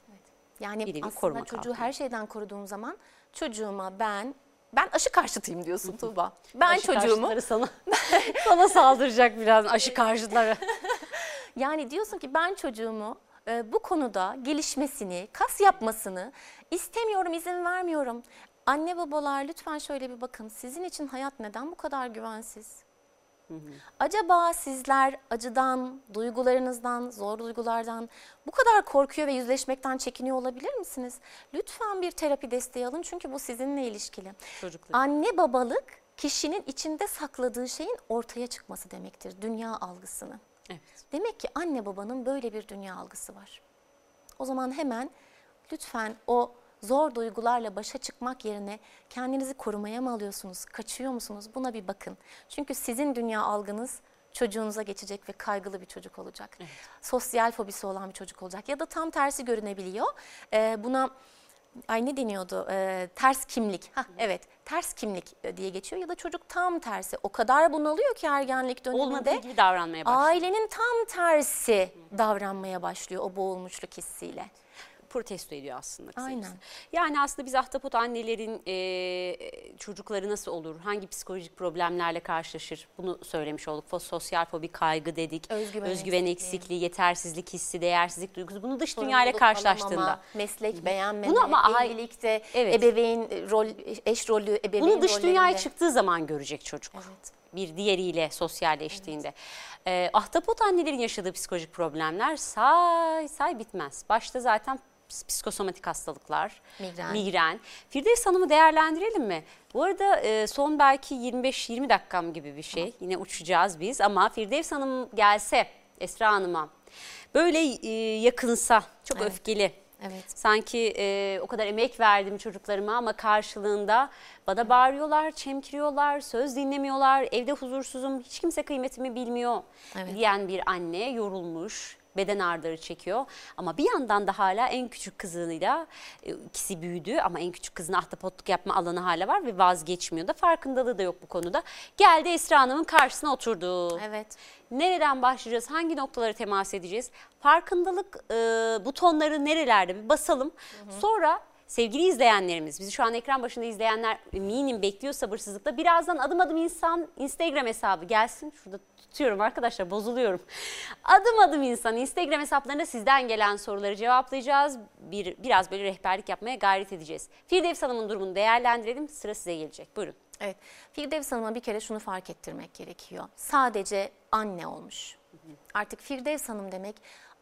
Yani Bir aslında çocuğu kalkanı. her şeyden koruduğum zaman çocuğuma ben ben aşı karşıtıyım diyorsun Tuğba. Ben Aşı çocuğumu sana, sana saldıracak biraz aşı karşıtları. Yani diyorsun ki ben çocuğumu e, bu konuda gelişmesini, kas yapmasını istemiyorum, izin vermiyorum. Anne babalar lütfen şöyle bir bakın. Sizin için hayat neden bu kadar güvensiz? Acaba sizler acıdan, duygularınızdan, zor duygulardan bu kadar korkuyor ve yüzleşmekten çekiniyor olabilir misiniz? Lütfen bir terapi desteği alın çünkü bu sizinle ilişkili. Çocuklar. Anne babalık kişinin içinde sakladığı şeyin ortaya çıkması demektir. Dünya algısını. Evet. Demek ki anne babanın böyle bir dünya algısı var. O zaman hemen lütfen o zor duygularla başa çıkmak yerine kendinizi korumaya mı alıyorsunuz, kaçıyor musunuz? Buna bir bakın. Çünkü sizin dünya algınız çocuğunuza geçecek ve kaygılı bir çocuk olacak. Sosyal fobisi olan bir çocuk olacak ya da tam tersi görünebiliyor. Ee, buna ay ne deniyordu? Ee, ters kimlik. Ha evet, ters kimlik e, diye geçiyor ya da çocuk tam tersi. O kadar bunalıyor ki ergenlik Olmadığı döneminde. gibi davranmaya başlıyor. Ailenin tam tersi davranmaya başlıyor o boğulmuşluk hissiyle. Protesto ediyor aslında kısacası. Aynen. Yani aslında biz ahtapot annelerin e, çocukları nasıl olur, hangi psikolojik problemlerle karşılaşır bunu söylemiş olduk. Sosyal fobi, kaygı dedik, Özgüven eksikliği. eksikliği. yetersizlik hissi, değersizlik duygusu. Bunu dış dünyayla karşılaştığında. alamama, meslek beğenmeme, Bunu ama evlilikte Evet. ebeveyn rol, eş rolü, ebeveyn Bunu dış dünyaya çıktığı zaman görecek çocuk. Evet. Bir diğeriyle sosyalleştiğinde. Ee, ahtapot annelerin yaşadığı psikolojik problemler say say bitmez. Başta zaten ps- psikosomatik hastalıklar, Migren. migren. Firdevs Hanım'ı değerlendirelim mi? Bu arada e, son belki 25-20 dakikam gibi bir şey. Yine uçacağız biz ama Firdevs Hanım gelse Esra Hanım'a böyle e, yakınsa, çok Evet. öfkeli, Evet. Sanki e, o kadar emek verdim çocuklarıma ama karşılığında bana bağırıyorlar, çemkiriyorlar, söz dinlemiyorlar, evde huzursuzum, hiç kimse kıymetimi bilmiyor Evet. diyen bir anne yorulmuş, beden ağrıları çekiyor. Ama bir yandan da hala en küçük kızıyla e, ikisi büyüdü ama en küçük kızına ahtapotluk yapma alanı hala var ve vazgeçmiyor da farkındalığı da yok bu konuda. Geldi Esra Hanım'ın karşısına oturdu. Evet. Nereden başlayacağız? Hangi noktalara temas edeceğiz? Farkındalık e, butonları nerelerde bir basalım. Sonra sevgili izleyenlerimiz, bizi şu an ekran başında izleyenler eminim bekliyor sabırsızlıkla. Birazdan adım adım insan Instagram hesabı gelsin. Şurada tutuyorum arkadaşlar bozuluyorum. Adım adım insan Instagram hesaplarında sizden gelen soruları cevaplayacağız. Bir, biraz böyle rehberlik yapmaya gayret edeceğiz. Firdevs Hanım'ın durumunu değerlendirelim. Sıra size gelecek. Buyurun. Evet. Firdevs Hanım'a bir kere şunu fark ettirmek gerekiyor. Sadece anne olmuş. Artık Firdevs Hanım demek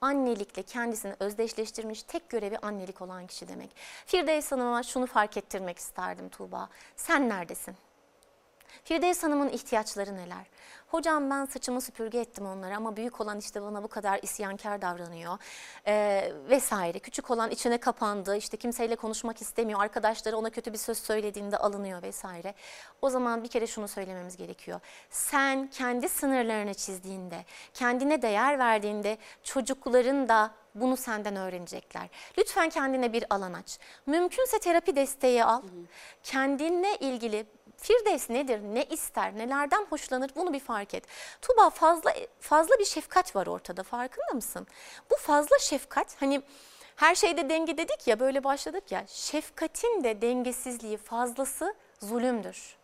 annelikle kendisini özdeşleştirmiş tek görevi annelik olan kişi demek. Firdevs Hanım'a şunu fark ettirmek isterdim Tuğba. Sen neredesin? Firdevs Hanım'ın ihtiyaçları neler? Hocam ben saçımı süpürge ettim onlara ama büyük olan işte bana bu kadar isyankar davranıyor ee, vesaire. Küçük olan içine kapandı işte kimseyle konuşmak istemiyor. Arkadaşları ona kötü bir söz söylediğinde alınıyor vesaire. O zaman bir kere şunu söylememiz gerekiyor. Sen kendi sınırlarını çizdiğinde, kendine değer verdiğinde çocukların da bunu senden öğrenecekler. Lütfen kendine bir alan aç. Mümkünse terapi desteği al. Kendinle ilgili Firdevs nedir, ne ister, nelerden hoşlanır bunu bir fark et. Tuba fazla fazla bir şefkat var ortada farkında mısın? Bu fazla şefkat hani her şeyde denge dedik ya böyle başladık ya şefkatin de dengesizliği fazlası zulümdür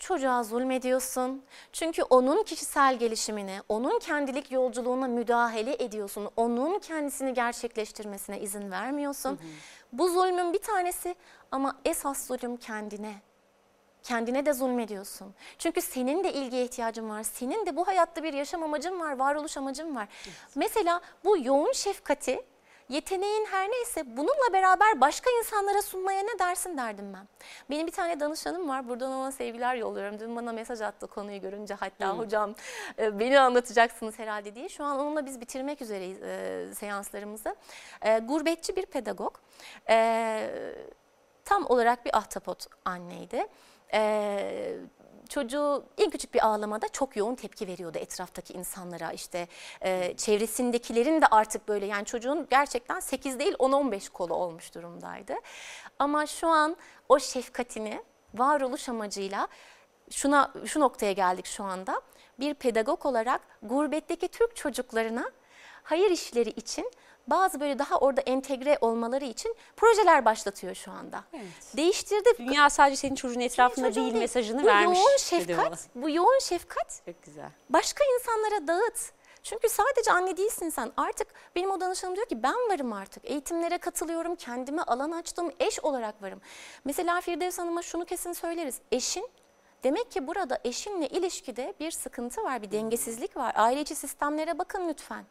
çocuğa zulmediyorsun. Çünkü onun kişisel gelişimine, onun kendilik yolculuğuna müdahale ediyorsun. Onun kendisini gerçekleştirmesine izin vermiyorsun. Bu zulmün bir tanesi ama esas zulüm kendine. Kendine de zulmediyorsun. Çünkü senin de ilgiye ihtiyacın var. Senin de bu hayatta bir yaşam amacın var, varoluş amacın var. Mesela bu yoğun şefkati Yeteneğin her neyse bununla beraber başka insanlara sunmaya ne dersin derdim ben. Benim bir tane danışanım var. Buradan ona sevgiler yolluyorum. Dün bana mesaj attı konuyu görünce hatta hocam e, beni anlatacaksınız herhalde diye. Şu an onunla biz bitirmek üzereyiz e, seanslarımızı. E, gurbetçi bir pedagog. E, tam olarak bir ahtapot anneydi. E, çocuğu en küçük bir ağlamada çok yoğun tepki veriyordu etraftaki insanlara işte e, çevresindekilerin de artık böyle yani çocuğun gerçekten 8 değil 10-15 kolu olmuş durumdaydı. Ama şu an o şefkatini varoluş amacıyla şuna şu noktaya geldik şu anda. Bir pedagog olarak gurbetteki Türk çocuklarına hayır işleri için bazı böyle daha orada entegre olmaları için projeler başlatıyor şu anda. Evet. Değiştirdi. Dünya sadece senin çocuğun etrafında Çocuğun değil, mesajını bu vermiş. yoğun şefkat, bu yoğun şefkat Çok güzel. başka insanlara dağıt. Çünkü sadece anne değilsin sen. Artık benim o danışanım diyor ki ben varım artık. Eğitimlere katılıyorum, kendime alan açtım, eş olarak varım. Mesela Firdevs Hanım'a şunu kesin söyleriz. Eşin Demek ki burada eşinle ilişkide bir sıkıntı var, bir dengesizlik var. Aile içi sistemlere bakın lütfen.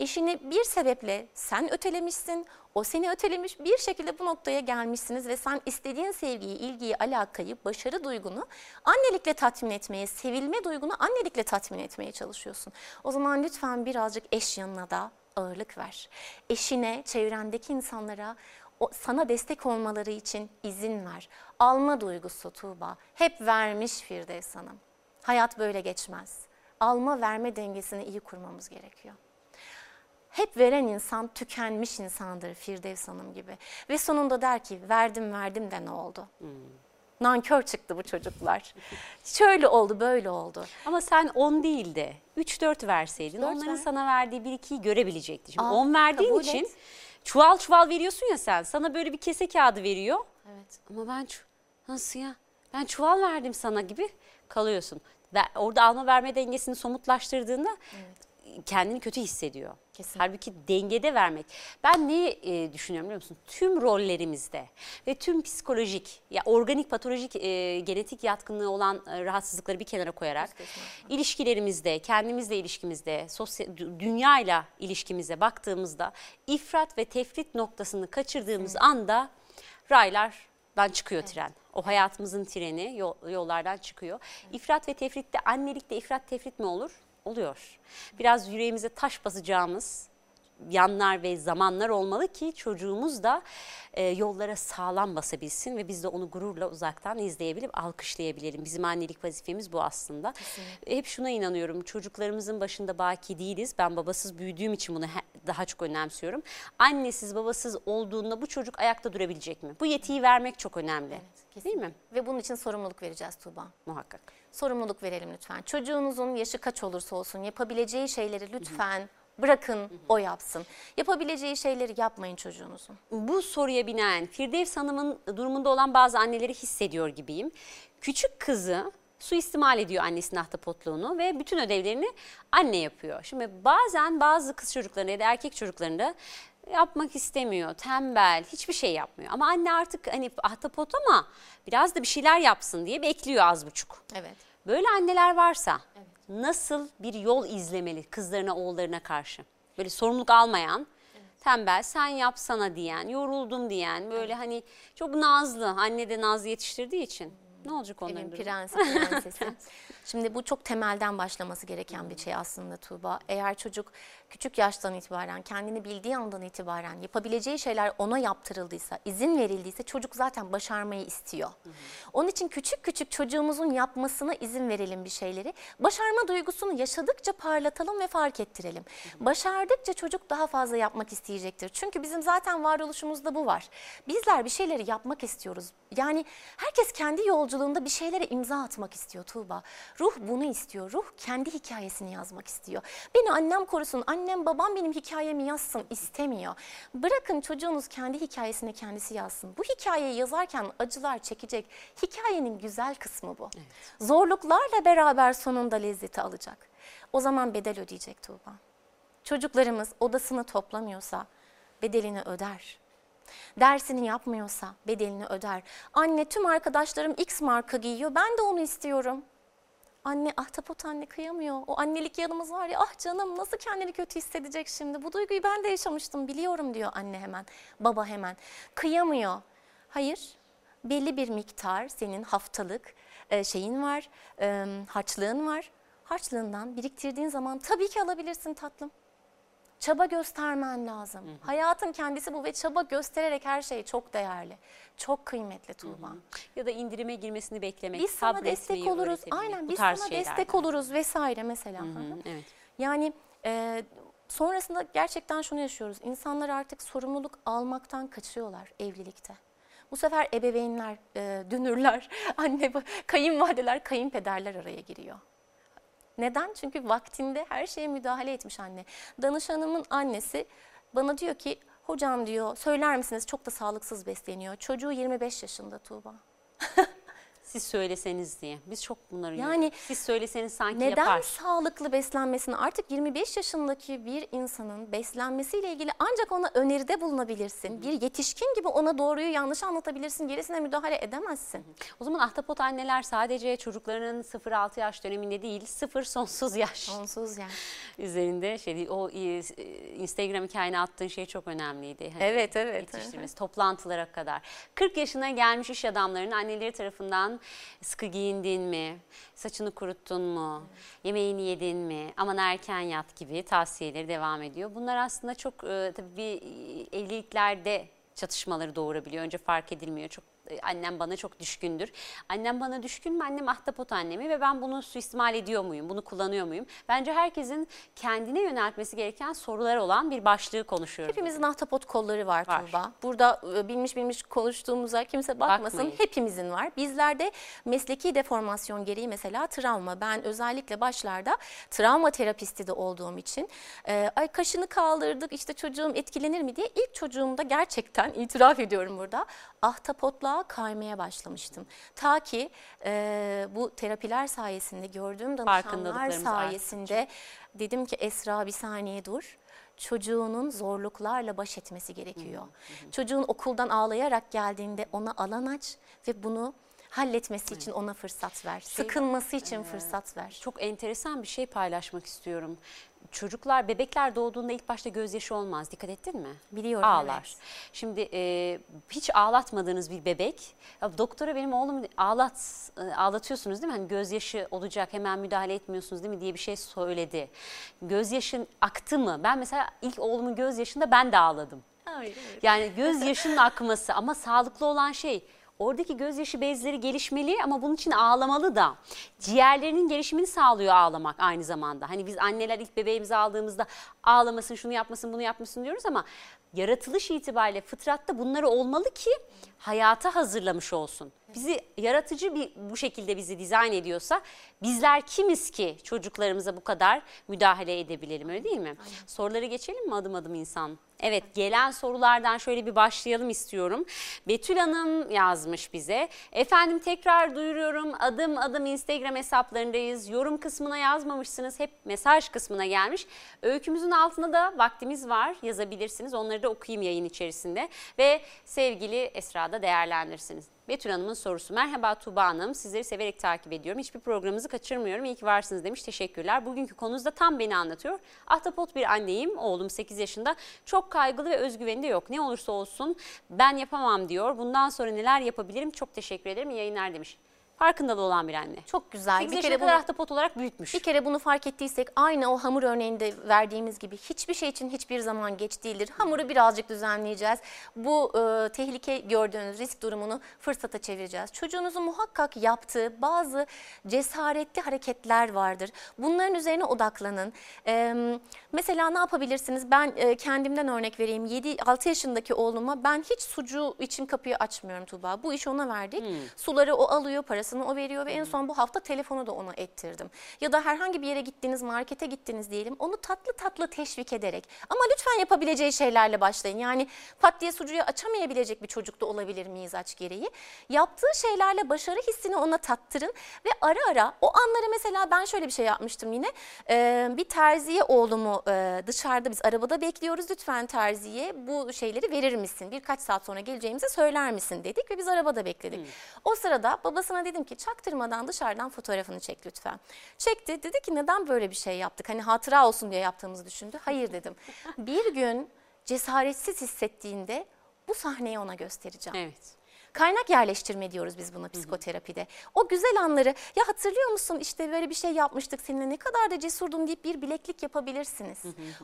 Eşini bir sebeple sen ötelemişsin, o seni ötelemiş bir şekilde bu noktaya gelmişsiniz ve sen istediğin sevgiyi, ilgiyi, alakayı, başarı duygunu annelikle tatmin etmeye, sevilme duygunu annelikle tatmin etmeye çalışıyorsun. O zaman lütfen birazcık eş yanına da ağırlık ver. Eşine, çevrendeki insanlara o, sana destek olmaları için izin ver. Alma duygusu Tuğba. Hep vermiş Firdevs Hanım. Hayat böyle geçmez. Alma verme dengesini iyi kurmamız gerekiyor. Hep veren insan tükenmiş insandır Firdevs Hanım gibi. Ve sonunda der ki verdim verdim de ne oldu? Nankör çıktı bu çocuklar. Şöyle oldu böyle oldu. Ama sen 10 değil de 3-4 verseydin Dört onların ver. sana verdiği 1-2'yi görebilecektin. Şimdi Al, 10 verdiğin için et. çuval çuval veriyorsun ya sen. Sana böyle bir kese kağıdı veriyor. Evet. Ama ben nasıl ya? Ben çuval verdim sana gibi kalıyorsun. Orada alma verme dengesini somutlaştırdığında kendini kötü hissediyor. Kesinlikle. Halbuki dengede vermek. Ben neyi e, düşünüyorum biliyor musun? Tüm rollerimizde ve tüm psikolojik, ya organik, patolojik, e, genetik yatkınlığı olan e, rahatsızlıkları bir kenara koyarak ilişkilerimizde, kendimizle ilişkimizde, sosyal, dü- dünyayla ilişkimize baktığımızda ifrat ve tefrit noktasını kaçırdığımız anda raylardan çıkıyor tren. O hayatımızın treni yol- yollardan çıkıyor. İfrat ve tefritte annelikte ifrat tefrit mi olur? Oluyor. Biraz yüreğimize taş basacağımız yanlar ve zamanlar olmalı ki çocuğumuz da e, yollara sağlam basabilsin ve biz de onu gururla uzaktan izleyebilip alkışlayabilelim. Bizim annelik vazifemiz bu aslında. Hep şuna inanıyorum çocuklarımızın başında baki değiliz. Ben babasız büyüdüğüm için bunu daha çok önemsiyorum. Annesiz babasız olduğunda bu çocuk ayakta durabilecek mi? Bu yetiyi vermek çok önemli. Değil mi? Ve bunun için sorumluluk vereceğiz Tuğba. Muhakkak. Sorumluluk verelim lütfen. Çocuğunuzun yaşı kaç olursa olsun yapabileceği şeyleri lütfen bırakın o yapsın. Yapabileceği şeyleri yapmayın çocuğunuzun. bu soruya binaen Firdevs Hanım'ın durumunda olan bazı anneleri hissediyor gibiyim. Küçük kızı suistimal ediyor annesinin ahtapotluğunu ve bütün ödevlerini anne yapıyor. Şimdi bazen bazı kız çocuklarında ya da erkek çocuklarında yapmak istemiyor, tembel, hiçbir şey yapmıyor. Ama anne artık hani ahtapot ama biraz da bir şeyler yapsın diye bekliyor az buçuk. Evet. Böyle anneler varsa nasıl bir yol izlemeli kızlarına oğullarına karşı? Böyle sorumluluk almayan, tembel sen yapsana diyen, yoruldum diyen böyle hani çok nazlı anne de nazlı yetiştirdiği için ne olacak onların Evin durumu? prensi, prensesi. Şimdi bu çok temelden başlaması gereken bir şey aslında Tuğba. Eğer çocuk küçük yaştan itibaren, kendini bildiği andan itibaren yapabileceği şeyler ona yaptırıldıysa, izin verildiyse çocuk zaten başarmayı istiyor. Onun için küçük küçük çocuğumuzun yapmasına izin verelim bir şeyleri. Başarma duygusunu yaşadıkça parlatalım ve fark ettirelim. Başardıkça çocuk daha fazla yapmak isteyecektir. Çünkü bizim zaten varoluşumuzda bu var. Bizler bir şeyleri yapmak istiyoruz. Yani herkes kendi yolculuğunda bir şeylere imza atmak istiyor Tuğba. Ruh bunu istiyor. Ruh kendi hikayesini yazmak istiyor. Beni annem korusun, annem babam benim hikayemi yazsın istemiyor. Bırakın çocuğunuz kendi hikayesini kendisi yazsın. Bu hikayeyi yazarken acılar çekecek. Hikayenin güzel kısmı bu. Zorluklarla beraber sonunda lezzeti alacak. O zaman bedel ödeyecek Tuğba. Çocuklarımız odasını toplamıyorsa bedelini öder. Dersini yapmıyorsa bedelini öder. Anne tüm arkadaşlarım X marka giyiyor ben de onu istiyorum. Anne ahtapot anne kıyamıyor. O annelik yanımız var ya ah canım nasıl kendini kötü hissedecek şimdi. Bu duyguyu ben de yaşamıştım biliyorum diyor anne hemen. Baba hemen. Kıyamıyor. Hayır belli bir miktar senin haftalık e, şeyin var, e, harçlığın var. Harçlığından biriktirdiğin zaman tabii ki alabilirsin tatlım. Çaba göstermen lazım. Hayatın kendisi bu ve çaba göstererek her şey çok değerli. Çok kıymetli Tuğba. Ya da indirime girmesini beklemek, Biz sana destek oluruz. Aynen biz sana şeylerden. destek oluruz vesaire mesela. Hı hı. Evet. Yani e, sonrasında gerçekten şunu yaşıyoruz. İnsanlar artık sorumluluk almaktan kaçıyorlar evlilikte. Bu sefer ebeveynler, e, dünürler, anne, kayınvalideler, kayınpederler araya giriyor. Neden? Çünkü vaktinde her şeye müdahale etmiş anne. Danışanımın annesi bana diyor ki hocam diyor söyler misiniz çok da sağlıksız besleniyor. Çocuğu 25 yaşında Tuğba. Siz söyleseniz diye. Biz çok bunları Yani yani, Siz söyleseniz sanki Neden yapar. sağlıklı beslenmesini artık 25 yaşındaki bir insanın beslenmesiyle ilgili ancak ona öneride bulunabilirsin. Bir yetişkin gibi ona doğruyu yanlış anlatabilirsin. Gerisine müdahale edemezsin. O zaman ahtapot anneler sadece çocuklarının 0-6 yaş döneminde değil 0 sonsuz yaş Sonsuz yani. üzerinde şey o e, Instagram hikayene attığın şey çok önemliydi. Hani Evet, evet. Yetiştirmesi, toplantılara kadar. 40 yaşına gelmiş iş adamlarının anneleri tarafından sıkı giyindin mi, saçını kuruttun mu, yemeğini yedin mi, aman erken yat gibi tavsiyeleri devam ediyor. Bunlar aslında çok e, tabii bir, e, evliliklerde çatışmaları doğurabiliyor. Önce fark edilmiyor. Çok annem bana çok düşkündür. Annem bana düşkün mü? Annem ahtapot annemi ve ben bunu suistimal ediyor muyum? Bunu kullanıyor muyum? Bence herkesin kendine yöneltmesi gereken sorular olan bir başlığı konuşuyoruz. Hepimizin ahtapot kolları var, Var. Tuğba. Burada e, bilmiş bilmiş konuştuğumuza kimse bakmasın. Bakmayın. Hepimizin var. Bizlerde mesleki deformasyon gereği mesela travma. Ben özellikle başlarda travma terapisti de olduğum için e, ay kaşını kaldırdık işte çocuğum etkilenir mi diye ilk çocuğumda gerçekten itiraf ediyorum burada ahtapotluğa kaymaya başlamıştım. Ta ki e, bu terapiler sayesinde gördüğüm danışanlar sayesinde dedim ki Esra bir saniye dur çocuğunun zorluklarla baş etmesi gerekiyor. Çocuğun okuldan ağlayarak geldiğinde ona alan aç ve bunu halletmesi için ona fırsat ver. Sıkılması için fırsat ver. Çok enteresan bir şey paylaşmak istiyorum. Çocuklar, bebekler doğduğunda ilk başta gözyaşı olmaz. Dikkat ettin mi? Biliyorum, Ağlar. evet. Şimdi e, hiç ağlatmadığınız bir bebek, ya doktora benim oğlum ağlat, ağlatıyorsunuz değil mi? Hani gözyaşı olacak hemen müdahale etmiyorsunuz değil mi diye bir şey söyledi. Gözyaşın aktı mı? Ben mesela ilk oğlumun gözyaşında ben de ağladım. Yani gözyaşının akması ama sağlıklı olan şey oradaki gözyaşı bezleri gelişmeli ama bunun için ağlamalı da. Ciğerlerinin gelişimini sağlıyor ağlamak aynı zamanda. Hani biz anneler ilk bebeğimizi aldığımızda ağlamasın, şunu yapmasın, bunu yapmasın diyoruz ama yaratılış itibariyle fıtratta bunları olmalı ki hayata hazırlamış olsun. Bizi yaratıcı bir bu şekilde bizi dizayn ediyorsa bizler kimiz ki çocuklarımıza bu kadar müdahale edebilelim öyle değil mi? Soruları geçelim mi adım adım insan? Evet gelen sorulardan şöyle bir başlayalım istiyorum. Betül Hanım yazmış bize. Efendim tekrar duyuruyorum adım adım Instagram hesaplarındayız. Yorum kısmına yazmamışsınız hep mesaj kısmına gelmiş. Öykümüzün altında da vaktimiz var yazabilirsiniz. Onları da okuyayım yayın içerisinde. Ve sevgili Esra da değerlendirirsiniz. Betül Hanım'ın sorusu. Merhaba Tuğba Hanım. Sizleri severek takip ediyorum. Hiçbir programınızı kaçırmıyorum. İyi ki varsınız demiş. Teşekkürler. Bugünkü konunuz tam beni anlatıyor. Ahtapot bir anneyim. Oğlum 8 yaşında. Çok kaygılı ve özgüveni de yok. Ne olursa olsun ben yapamam diyor. Bundan sonra neler yapabilirim? Çok teşekkür ederim. İyi yayınlar demiş. Farkındalığı olan bir anne. Çok güzel. 8 Bir kere kadar bunu ahtapot olarak büyütmüş. Bir kere bunu fark ettiysek aynı o hamur örneğinde verdiğimiz gibi hiçbir şey için hiçbir zaman geç değildir. Hamuru birazcık düzenleyeceğiz. Bu e, tehlike gördüğünüz risk durumunu fırsata çevireceğiz. Çocuğunuzun muhakkak yaptığı bazı cesaretli hareketler vardır. Bunların üzerine odaklanın. E, mesela ne yapabilirsiniz? Ben e, kendimden örnek vereyim. 7-6 yaşındaki oğluma ben hiç sucuğu için kapıyı açmıyorum Tuğba. Bu işi ona verdik. Suları o alıyor, parasını o veriyor ve en son bu hafta telefonu da ona ettirdim. Ya da herhangi bir yere gittiniz, markete gittiniz diyelim. Onu tatlı tatlı teşvik ederek ama lütfen yapabileceği şeylerle başlayın. Yani pat diye sucuğu açamayabilecek bir çocuk da olabilir mizaç gereği. Yaptığı şeylerle başarı hissini ona tattırın ve ara ara o anları mesela ben şöyle bir şey yapmıştım yine. Ee, bir terziye oğlumu e, dışarıda biz arabada bekliyoruz. Lütfen terziye bu şeyleri verir misin? Birkaç saat sonra geleceğimizi söyler misin dedik ve biz arabada bekledik. O sırada babasına dedim ki çaktırmadan dışarıdan fotoğrafını çek lütfen. Çekti. Dedi ki neden böyle bir şey yaptık? Hani hatıra olsun diye yaptığımızı düşündü. Hayır dedim. Bir gün cesaretsiz hissettiğinde bu sahneyi ona göstereceğim. Evet. Kaynak yerleştirme diyoruz biz buna psikoterapide. O güzel anları ya hatırlıyor musun işte böyle bir şey yapmıştık seninle ne kadar da cesurdun deyip bir bileklik yapabilirsiniz.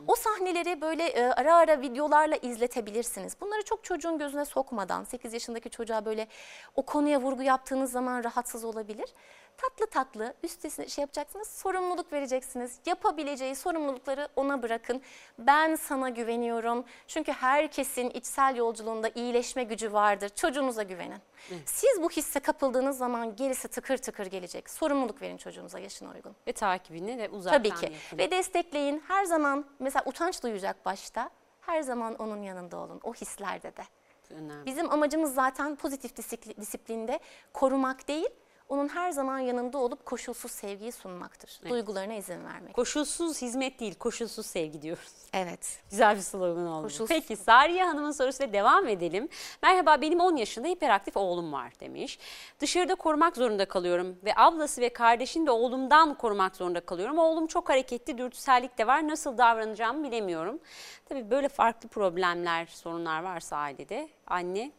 O sahneleri böyle e, ara ara videolarla izletebilirsiniz. Bunları çok çocuğun gözüne sokmadan 8 yaşındaki çocuğa böyle o konuya vurgu yaptığınız zaman rahatsız olabilir. Tatlı tatlı üstesine şey yapacaksınız sorumluluk vereceksiniz. Yapabileceği sorumlulukları ona bırakın. Ben sana güveniyorum. Çünkü herkesin içsel yolculuğunda iyileşme gücü vardır. Çocuğunuza güvenin. Siz bu hisse kapıldığınız zaman gerisi tıkır tıkır gelecek. Sorumluluk verin çocuğunuza yaşına uygun. Ve takibini de uzaktan Tabii ki. yapın. Ve destekleyin. Her zaman mesela utanç duyacak başta. Her zaman onun yanında olun. O hislerde de. Önemli. Bizim amacımız zaten pozitif disipli- disiplinde korumak değil, onun her zaman yanında olup koşulsuz sevgiyi sunmaktır. Duygularına izin vermek. Koşulsuz hizmet değil, koşulsuz sevgi diyoruz. Evet. Güzel bir slogan oldu. Koşulsuz. Peki Sariye Hanım'ın sorusuyla devam edelim. Merhaba benim 10 yaşında hiperaktif oğlum var demiş. Dışarıda korumak zorunda kalıyorum ve ablası ve kardeşini de oğlumdan korumak zorunda kalıyorum. Oğlum çok hareketli, dürtüsellik de var. Nasıl davranacağımı bilemiyorum. Tabii böyle farklı problemler, sorunlar varsa ailede anne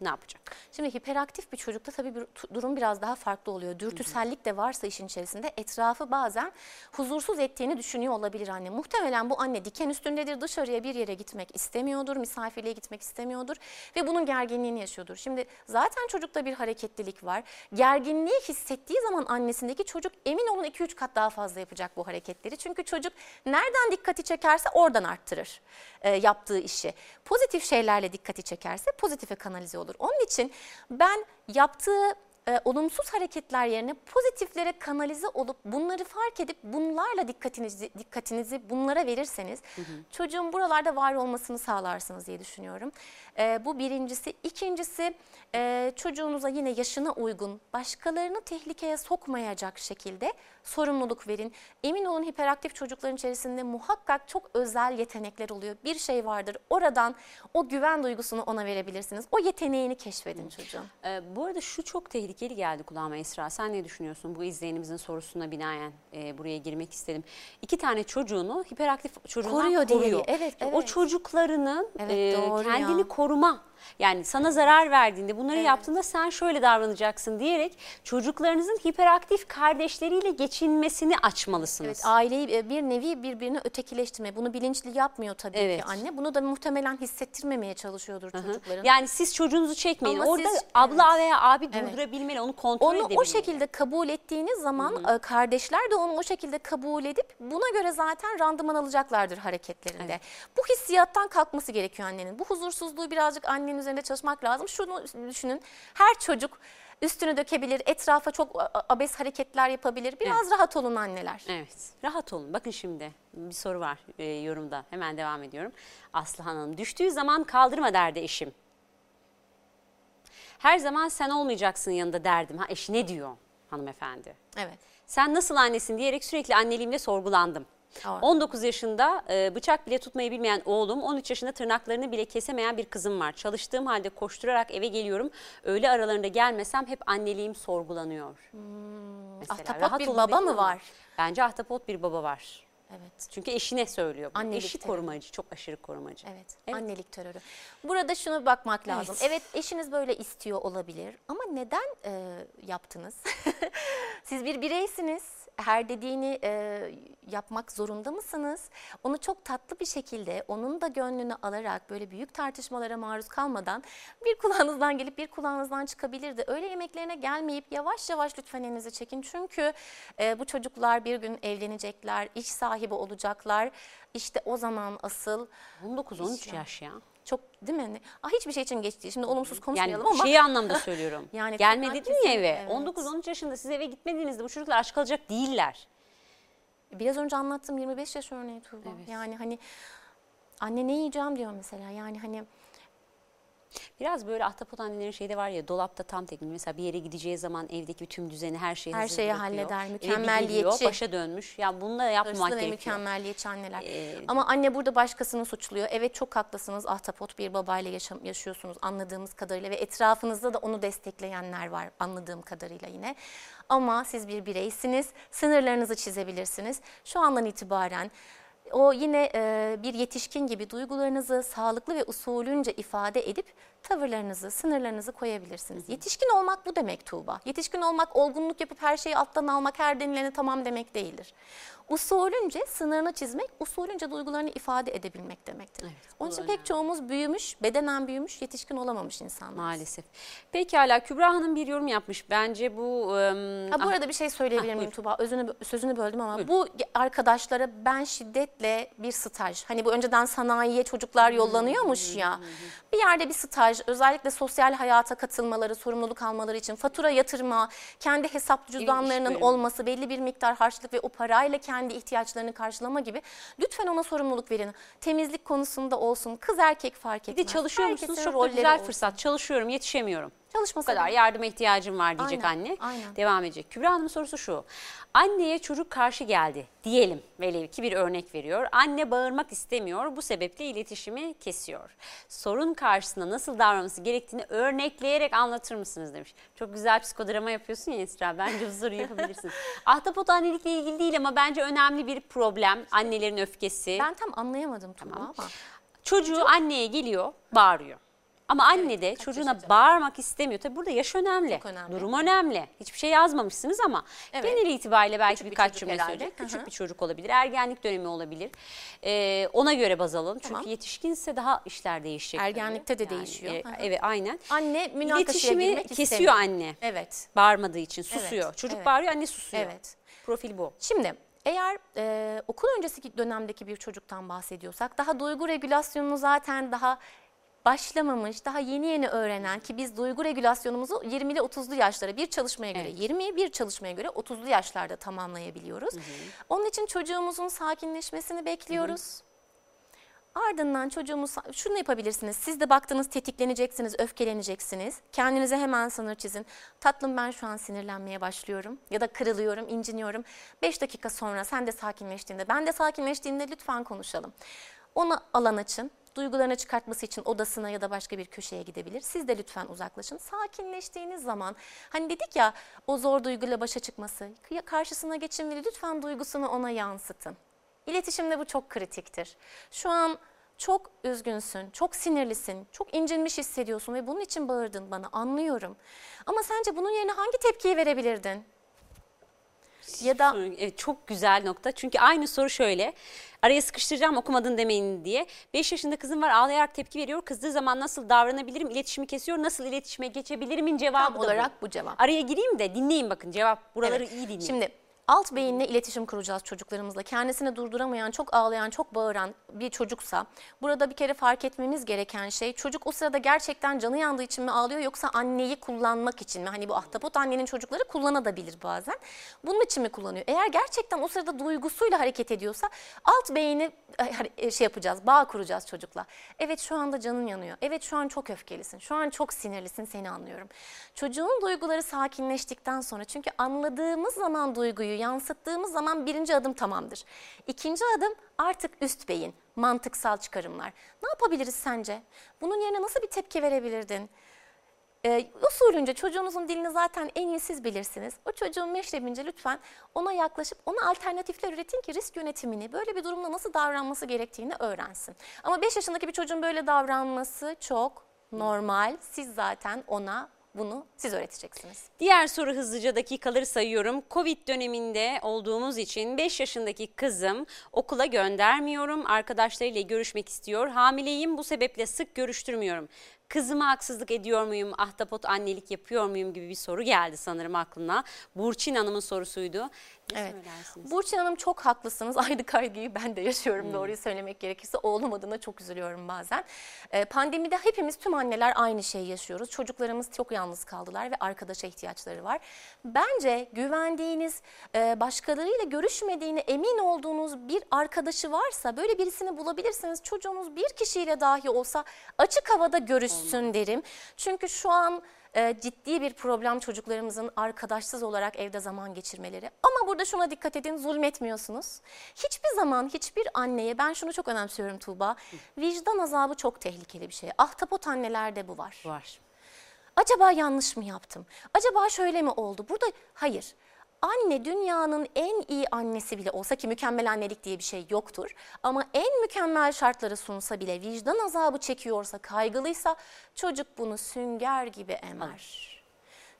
ne yapacak? Şimdi hiperaktif bir çocukta tabii bir durum biraz daha farklı oluyor. Dürtüsellik de varsa işin içerisinde etrafı bazen huzursuz ettiğini düşünüyor olabilir anne. Muhtemelen bu anne diken üstündedir. Dışarıya bir yere gitmek istemiyordur. Misafirliğe gitmek istemiyordur. Ve bunun gerginliğini yaşıyordur. Şimdi zaten çocukta bir hareketlilik var. Gerginliği hissettiği zaman annesindeki çocuk emin olun 2-3 kat daha fazla yapacak bu hareketleri. Çünkü çocuk nereden dikkati çekerse oradan arttırır e, yaptığı işi. Pozitif şeylerle dikkati çekerse pozitife kanalize olur. Onun için ben yaptığı e, olumsuz hareketler yerine pozitiflere kanalize olup bunları fark edip bunlarla dikkatinizi dikkatinizi bunlara verirseniz çocuğun buralarda var olmasını sağlarsınız diye düşünüyorum. E, bu birincisi. İkincisi e, çocuğunuza yine yaşına uygun başkalarını tehlikeye sokmayacak şekilde sorumluluk verin. Emin olun hiperaktif çocukların içerisinde muhakkak çok özel yetenekler oluyor. Bir şey vardır oradan o güven duygusunu ona verebilirsiniz. O yeteneğini keşfedin çocuğun. Ee, bu arada şu çok tehlikeli geldi kulağıma Esra. Sen ne düşünüyorsun? Bu izleyenimizin sorusuna binaen e, buraya girmek istedim. İki tane çocuğunu hiperaktif çocuğundan Koruyor koruyor. diye. Evet, O evet. çocuklarının Evet, e, kendini ya. Koruma. Yani sana zarar verdiğinde bunları Evet. yaptığında sen şöyle davranacaksın diyerek çocuklarınızın hiperaktif kardeşleriyle geçinmesini açmalısınız. Evet, aileyi e, bir nevi birbirine ötekileştirme. Bunu bilinçli yapmıyor tabii Evet. ki anne. Bunu da muhtemelen hissettirmemeye çalışıyordur çocukların. Yani siz çocuğunuzu çekmeyin. Ama Orada siz- abla veya abi Evet. durdurabilmeli, onu kontrol Onu edebilmeli. o şekilde kabul ettiğiniz zaman e, kardeşler de onu o şekilde kabul edip buna göre zaten randıman alacaklardır hareketlerinde. Bu hissiyattan kalkması gerekiyor annenin. Bu huzursuzluğu birazcık annenin üzerinde çalışmak lazım. Şunu düşünün. Her çocuk üstünü dökebilir, etrafa çok abes hareketler yapabilir. Biraz rahat olun anneler. Evet, rahat olun. Bakın şimdi bir soru var e, yorumda. Hemen devam ediyorum. Aslı Hanım, düştüğü zaman kaldırma derdi eşim. Her zaman sen olmayacaksın yanında derdim. Ha eş ne diyor hanımefendi? Evet. Sen nasıl annesin diyerek sürekli anneliğimle sorgulandım. Doğru. 19 yaşında e, bıçak bile tutmayı bilmeyen oğlum, 13 yaşında tırnaklarını bile kesemeyen bir kızım var. Çalıştığım halde koşturarak eve geliyorum. Öğle aralarında gelmesem hep anneliğim sorgulanıyor. Mesela Hmm. Ahtapot rahat bir baba mı var? Bence ahtapot bir baba var. Evet. Çünkü eşine söylüyor. bunu. Annelik Eşi terörü. korumacı, çok aşırı korumacı. Evet, Evet. annelik terörü. Burada şunu bakmak lazım. Evet. Evet. eşiniz böyle istiyor olabilir ama neden e, yaptınız? Siz bir bireysiniz. Her dediğini e, yapmak zorunda mısınız? Onu çok tatlı bir şekilde onun da gönlünü alarak böyle büyük tartışmalara maruz kalmadan bir kulağınızdan gelip bir kulağınızdan çıkabilirdi. Öyle yemeklerine gelmeyip yavaş yavaş lütfen elinizi çekin. Çünkü e, bu çocuklar bir gün evlenecekler, iş sahibi olacaklar. İşte o zaman asıl 19-13 İsyan. yaş ya. Çok değil mi? Ah hiçbir şey için geç değil. Şimdi olumsuz Yani konuşmayalım ama şey anlamda söylüyorum. Yani Gelme dedin ya eve. evet. 19-13 yaşında siz eve gitmediğinizde bu çocuklar aç kalacak değiller. biraz önce anlattığım 25 yaş örneği Tuğba. Evet. Yani hani anne ne yiyeceğim diyor mesela. Yani hani Biraz böyle ahtapot annelerin şeyde var ya dolapta tam teknik. Mesela bir yere gideceği zaman evdeki bütün düzeni her şeyi Her şeyi bırakıyor. halleder, mükemmelliyetçi. geliyor, başa dönmüş. Ya bunu da yapmamak hırslı ve gerekiyor. mükemmelliyetçi anneler. Ee, Ama anne burada başkasını suçluyor. Evet çok haklısınız. Ahtapot bir babayla yaşam, yaşıyorsunuz anladığımız kadarıyla ve etrafınızda da onu destekleyenler var anladığım kadarıyla yine. Ama siz bir bireysiniz. Sınırlarınızı çizebilirsiniz. Şu andan itibaren o yine e, bir yetişkin gibi duygularınızı sağlıklı ve usulünce ifade edip tavırlarınızı, sınırlarınızı koyabilirsiniz. Yetişkin olmak bu demek Tuğba. Yetişkin olmak olgunluk yapıp her şeyi alttan almak, her denileni tamam demek değildir. Usulünce sınırını çizmek, usulünce duygularını ifade edebilmek demektir. Evet, Onun için önemli. pek çoğumuz büyümüş, bedenen büyümüş, yetişkin olamamış insanlar. Maalesef. Pekala Kübra Hanım bir yorum yapmış. Bence bu... ım, Ha, bu ah, arada bir şey söyleyebilir Ah, miyim. Tuba? Özünü, sözünü böldüm ama Buyur. bu arkadaşlara ben şiddetle bir staj, hani bu önceden sanayiye çocuklar yollanıyormuş ya, bir yerde bir staj, özellikle sosyal hayata katılmaları, sorumluluk almaları için fatura yatırma, kendi hesap cüzdanlarının bölümü. olması, belli bir miktar harçlık ve o parayla kendi ihtiyaçlarını karşılama gibi lütfen ona sorumluluk verin. Temizlik konusunda olsun, kız erkek fark bir etmez. de çalışıyor Herkesin musunuz? Çok da rolleri güzel olsun. fırsat. Çalışıyorum, yetişemiyorum. Çalışması Bu kadar yardıma ihtiyacım var diyecek Aynen, anne. aynen. Devam edecek. Kübra Hanım'ın sorusu şu. Anneye çocuk karşı geldi diyelim. Velev ki bir örnek veriyor. Anne bağırmak istemiyor. Bu sebeple iletişimi kesiyor. Sorun karşısında nasıl davranması gerektiğini örnekleyerek anlatır mısınız demiş. Çok güzel psikodrama yapıyorsun ya Esra. Bence bu soruyu yapabilirsin. Ahtapot annelikle ilgili değil ama bence önemli bir problem. Annelerin öfkesi. Ben tam anlayamadım Tamam. ama. Çocuğu anneye geliyor, bağırıyor. Ama anne de kaç çocuğuna yaşında? bağırmak istemiyor. Tabii burada yaş önemli. Çok önemli. Durum önemli. Hiçbir şey yazmamışsınız ama Evet. genel itibariyle belki Küçük bir birkaç çocuk cümle söyleyecek. Hı Küçük hı. bir çocuk olabilir. Ergenlik dönemi olabilir. Ee, ona göre baz alın. Çünkü Tamam. yetişkinse daha işler değişecek. Ergenlikte de tabii. değişiyor. e, Hı hı. evet aynen. Anne münakaşaya girmek kesiyor istemiyor. anne. Evet. Bağırmadığı için susuyor. Evet, Çocuk evet. bağırıyor anne susuyor. Evet. Profil bu. Şimdi eğer e, okul öncesi dönemdeki bir çocuktan bahsediyorsak daha duygu regülasyonunu zaten daha başlamamış, daha yeni yeni öğrenen ki biz duygu regülasyonumuzu 20'li 30'lu yaşlara bir çalışmaya göre Evet. 20, bir çalışmaya göre 30'lu yaşlarda tamamlayabiliyoruz. Onun için çocuğumuzun sakinleşmesini bekliyoruz. Ardından çocuğumuz şunu yapabilirsiniz. Siz de baktınız tetikleneceksiniz, öfkeleneceksiniz. Kendinize hemen sınır çizin. Tatlım ben şu an sinirlenmeye başlıyorum ya da kırılıyorum, inciniyorum. 5 dakika sonra sen de sakinleştiğinde, ben de sakinleştiğinde lütfen konuşalım. Ona alan açın. Duygularını çıkartması için odasına ya da başka bir köşeye gidebilir. Siz de lütfen uzaklaşın. Sakinleştiğiniz zaman hani dedik ya o zor duyguyla başa çıkması. Karşısına geçin ve lütfen duygusunu ona yansıtın. İletişimde bu çok kritiktir. Şu an çok üzgünsün, çok sinirlisin, çok incinmiş hissediyorsun ve bunun için bağırdın bana anlıyorum. Ama sence bunun yerine hangi tepkiyi verebilirdin? Ya da Evet, çok güzel nokta. Çünkü aynı soru şöyle. Araya sıkıştıracağım okumadın demeyin diye. 5 yaşında kızım var ağlayarak tepki veriyor. Kızdığı zaman nasıl davranabilirim? İletişimi kesiyor. Nasıl iletişime geçebilirimin cevabı tam da olarak bu. bu cevap. Araya gireyim de dinleyin bakın cevap. Buraları Evet. iyi dinleyin. Şimdi alt beyinle iletişim kuracağız çocuklarımızla. Kendisini durduramayan, çok ağlayan, çok bağıran bir çocuksa burada bir kere fark etmemiz gereken şey çocuk o sırada gerçekten canı yandığı için mi ağlıyor yoksa anneyi kullanmak için mi? Hani bu ahtapot annenin çocukları kullanabilir bazen. Bunun için mi kullanıyor? Eğer gerçekten o sırada duygusuyla hareket ediyorsa alt beyni e, şey yapacağız, bağ kuracağız çocukla. Evet şu anda canın yanıyor. Evet şu an çok öfkelisin. Şu an çok sinirlisin seni anlıyorum. Çocuğun duyguları sakinleştikten sonra çünkü anladığımız zaman duyguyu yansıttığımız zaman birinci adım tamamdır. İkinci adım artık üst beyin, mantıksal çıkarımlar. Ne yapabiliriz sence? Bunun yerine nasıl bir tepki verebilirdin? E, usulünce çocuğunuzun dilini zaten en iyi siz bilirsiniz. O çocuğun meşrebince lütfen ona yaklaşıp ona alternatifler üretin ki risk yönetimini, böyle bir durumda nasıl davranması gerektiğini öğrensin. Ama 5 yaşındaki bir çocuğun böyle davranması çok normal. Siz zaten ona bunu siz öğreteceksiniz. Diğer soru hızlıca dakikaları sayıyorum. Covid döneminde olduğumuz için 5 yaşındaki kızım okula göndermiyorum. Arkadaşlarıyla görüşmek istiyor. Hamileyim bu sebeple sık görüştürmüyorum. Kızıma haksızlık ediyor muyum? Ahtapot annelik yapıyor muyum gibi bir soru geldi sanırım aklına. Burçin Hanım'ın sorusuydu. Ne Evet. söylersiniz? Burçin Hanım çok haklısınız. Aynı kaygıyı ben de yaşıyorum doğruyu söylemek gerekirse. Oğlum adına çok üzülüyorum bazen. Ee, pandemide hepimiz tüm anneler aynı şeyi yaşıyoruz. Çocuklarımız çok yalnız kaldılar ve arkadaşa ihtiyaçları var. Bence güvendiğiniz, e, başkalarıyla görüşmediğine emin olduğunuz bir arkadaşı varsa böyle birisini bulabilirsiniz. Çocuğunuz bir kişiyle dahi olsa açık havada görüşsün derim. Çünkü şu an e, ciddi bir problem çocuklarımızın arkadaşsız olarak evde zaman geçirmeleri. Ama burada şuna dikkat edin zulmetmiyorsunuz. Hiçbir zaman hiçbir anneye ben şunu çok önemsiyorum Tuğba. Vicdan azabı çok tehlikeli bir şey. Ahtapot annelerde bu var. Var. Acaba yanlış mı yaptım? Acaba şöyle mi oldu? Burada hayır. Anne dünyanın en iyi annesi bile olsa ki mükemmel annelik diye bir şey yoktur. Ama en mükemmel şartları sunsa bile vicdan azabı çekiyorsa, kaygılıysa çocuk bunu sünger gibi emer.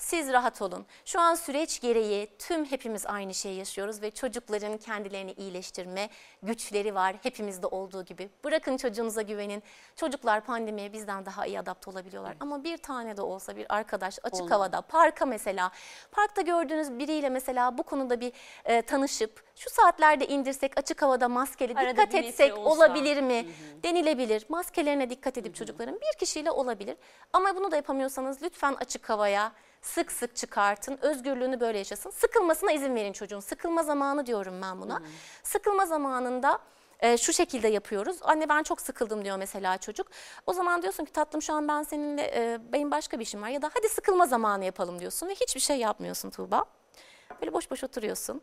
Siz rahat olun. Şu an süreç gereği tüm hepimiz aynı şeyi yaşıyoruz ve çocukların kendilerini iyileştirme güçleri var hepimizde olduğu gibi. Bırakın çocuğunuza güvenin. Çocuklar pandemiye bizden daha iyi adapte olabiliyorlar. Ama bir tane de olsa bir arkadaş açık Olmalı. havada, parka mesela, parkta gördüğünüz biriyle mesela bu konuda bir e, tanışıp şu saatlerde indirsek açık havada maskeli Arada dikkat etsek olsa. olabilir mi? Denilebilir. Maskelerine dikkat edip çocukların bir kişiyle olabilir. Ama bunu da yapamıyorsanız lütfen açık havaya sık sık çıkartın. Özgürlüğünü böyle yaşasın. Sıkılmasına izin verin çocuğun. Sıkılma zamanı diyorum ben buna. Sıkılma zamanında e, şu şekilde yapıyoruz. Anne ben çok sıkıldım diyor mesela çocuk. O zaman diyorsun ki tatlım şu an ben seninle e, benim başka bir işim var ya da hadi sıkılma zamanı yapalım diyorsun ve hiçbir şey yapmıyorsun Tuğba. Böyle boş boş oturuyorsun.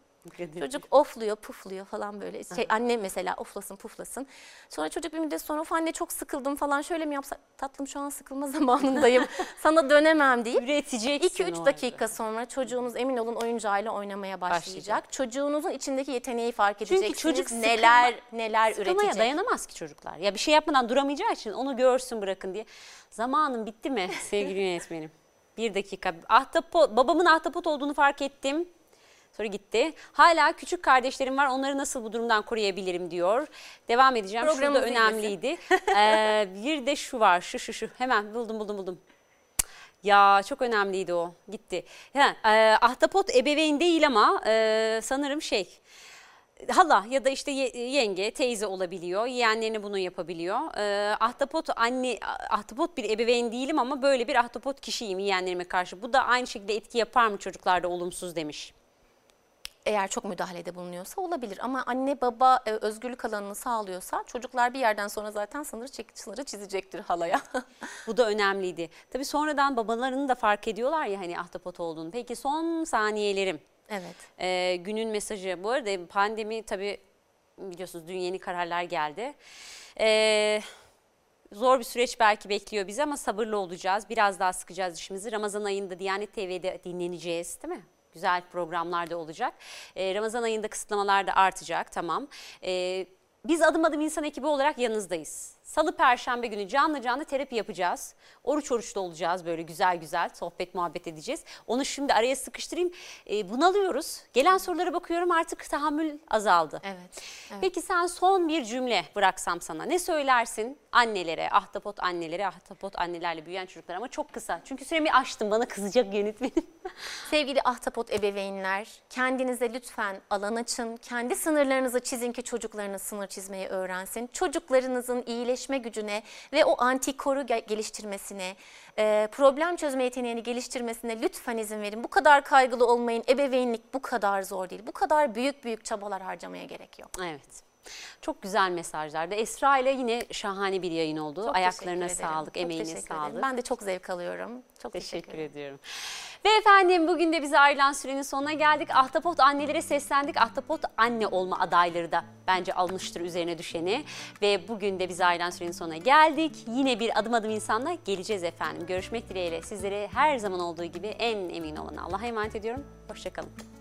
Çocuk ofluyor, pufluyor falan böyle. Şey, anne mesela oflasın, puflasın. Sonra çocuk bir müddet sonra of anne çok sıkıldım falan şöyle mi yapsak? Tatlım şu an sıkılma zamanındayım. Sana dönemem deyip üreteceksin 2-3 o dakika sonra çocuğunuz emin olun oyuncağıyla oynamaya başlayacak. Başlayacak. Çocuğunuzun içindeki yeteneği fark Çünkü edeceksiniz. çocuk sıkılma- neler neler Sıkılmaya üretecek. dayanamaz ki çocuklar. Ya bir şey yapmadan duramayacağı için onu görsün bırakın diye. Zamanım bitti mi sevgili yönetmenim? Bir dakika. Ahtapot, babamın ahtapot olduğunu fark ettim. Sonra gitti. Hala küçük kardeşlerim var. Onları nasıl bu durumdan koruyabilirim diyor. Devam edeceğim. Şurada Programımız önemliydi. Ee, bir de şu var. Şu şu şu. Hemen buldum buldum buldum. Ya çok önemliydi o. Gitti. Ha, e, ahtapot ebeveyn değil ama e, sanırım şey hala ya da işte ye- yenge, teyze olabiliyor. Yeğenlerine bunu yapabiliyor. Ee, ahtapot anne, ahtapot bir ebeveyn değilim ama böyle bir ahtapot kişiyim yeğenlerime karşı. Bu da aynı şekilde etki yapar mı çocuklarda olumsuz demiş. Eğer çok müdahalede bulunuyorsa olabilir ama anne baba e, özgürlük alanını sağlıyorsa çocuklar bir yerden sonra zaten sınırı, çek, sınırı çizecektir halaya. Bu da önemliydi. Tabii sonradan babalarını da fark ediyorlar ya hani ahtapot olduğunu. Peki son saniyelerim. evet. Ee, günün mesajı. Bu arada pandemi tabii biliyorsunuz dün yeni kararlar geldi. Ee, zor bir süreç belki bekliyor bizi ama sabırlı olacağız. Biraz daha sıkacağız işimizi. Ramazan ayında Diyanet TV'de dinleneceğiz değil mi? Güzel programlar da olacak. Ee, Ramazan ayında kısıtlamalar da artacak tamam. Ee, biz adım adım insan ekibi olarak yanınızdayız. Salı Perşembe günü canlı canlı terapi yapacağız. Oruç oruçta olacağız böyle güzel güzel sohbet muhabbet edeceğiz. Onu şimdi araya sıkıştırayım. Ee, bunalıyoruz. Gelen sorulara bakıyorum artık tahammül azaldı. Evet. evet. Peki sen son bir cümle bıraksam sana ne söylersin annelere, ahtapot annelere, ahtapot annelerle büyüyen çocuklara ama çok kısa. Çünkü süremi aştım bana kızacak yönetmenim. Sevgili ahtapot ebeveynler, kendinize lütfen alan açın. Kendi sınırlarınızı çizin ki çocuklarınız sınır çizmeyi öğrensin. Çocuklarınızın iyileşme gücüne ve o antikoru ge- geliştirmesine, e, problem çözme yeteneğini geliştirmesine lütfen izin verin. Bu kadar kaygılı olmayın. Ebeveynlik bu kadar zor değil. Bu kadar büyük büyük çabalar harcamaya gerek yok. evet. Çok güzel mesajlardı. Esra ile yine şahane bir yayın oldu. Çok Ayaklarına sağlık, Çok emeğine teşekkür ederim. sağlık. Ben de çok zevk alıyorum. Çok teşekkür, Teşekkür ediyorum. Ve efendim bugün de bize ayrılan sürenin sonuna geldik. Ahtapot annelere seslendik. Ahtapot anne olma adayları da bence almıştır üzerine düşeni. Ve bugün de bize ayrılan sürenin sonuna geldik. Yine bir adım adım insanla geleceğiz efendim. Görüşmek dileğiyle sizlere her zaman olduğu gibi en emin olan Allah'a emanet ediyorum. Hoşçakalın.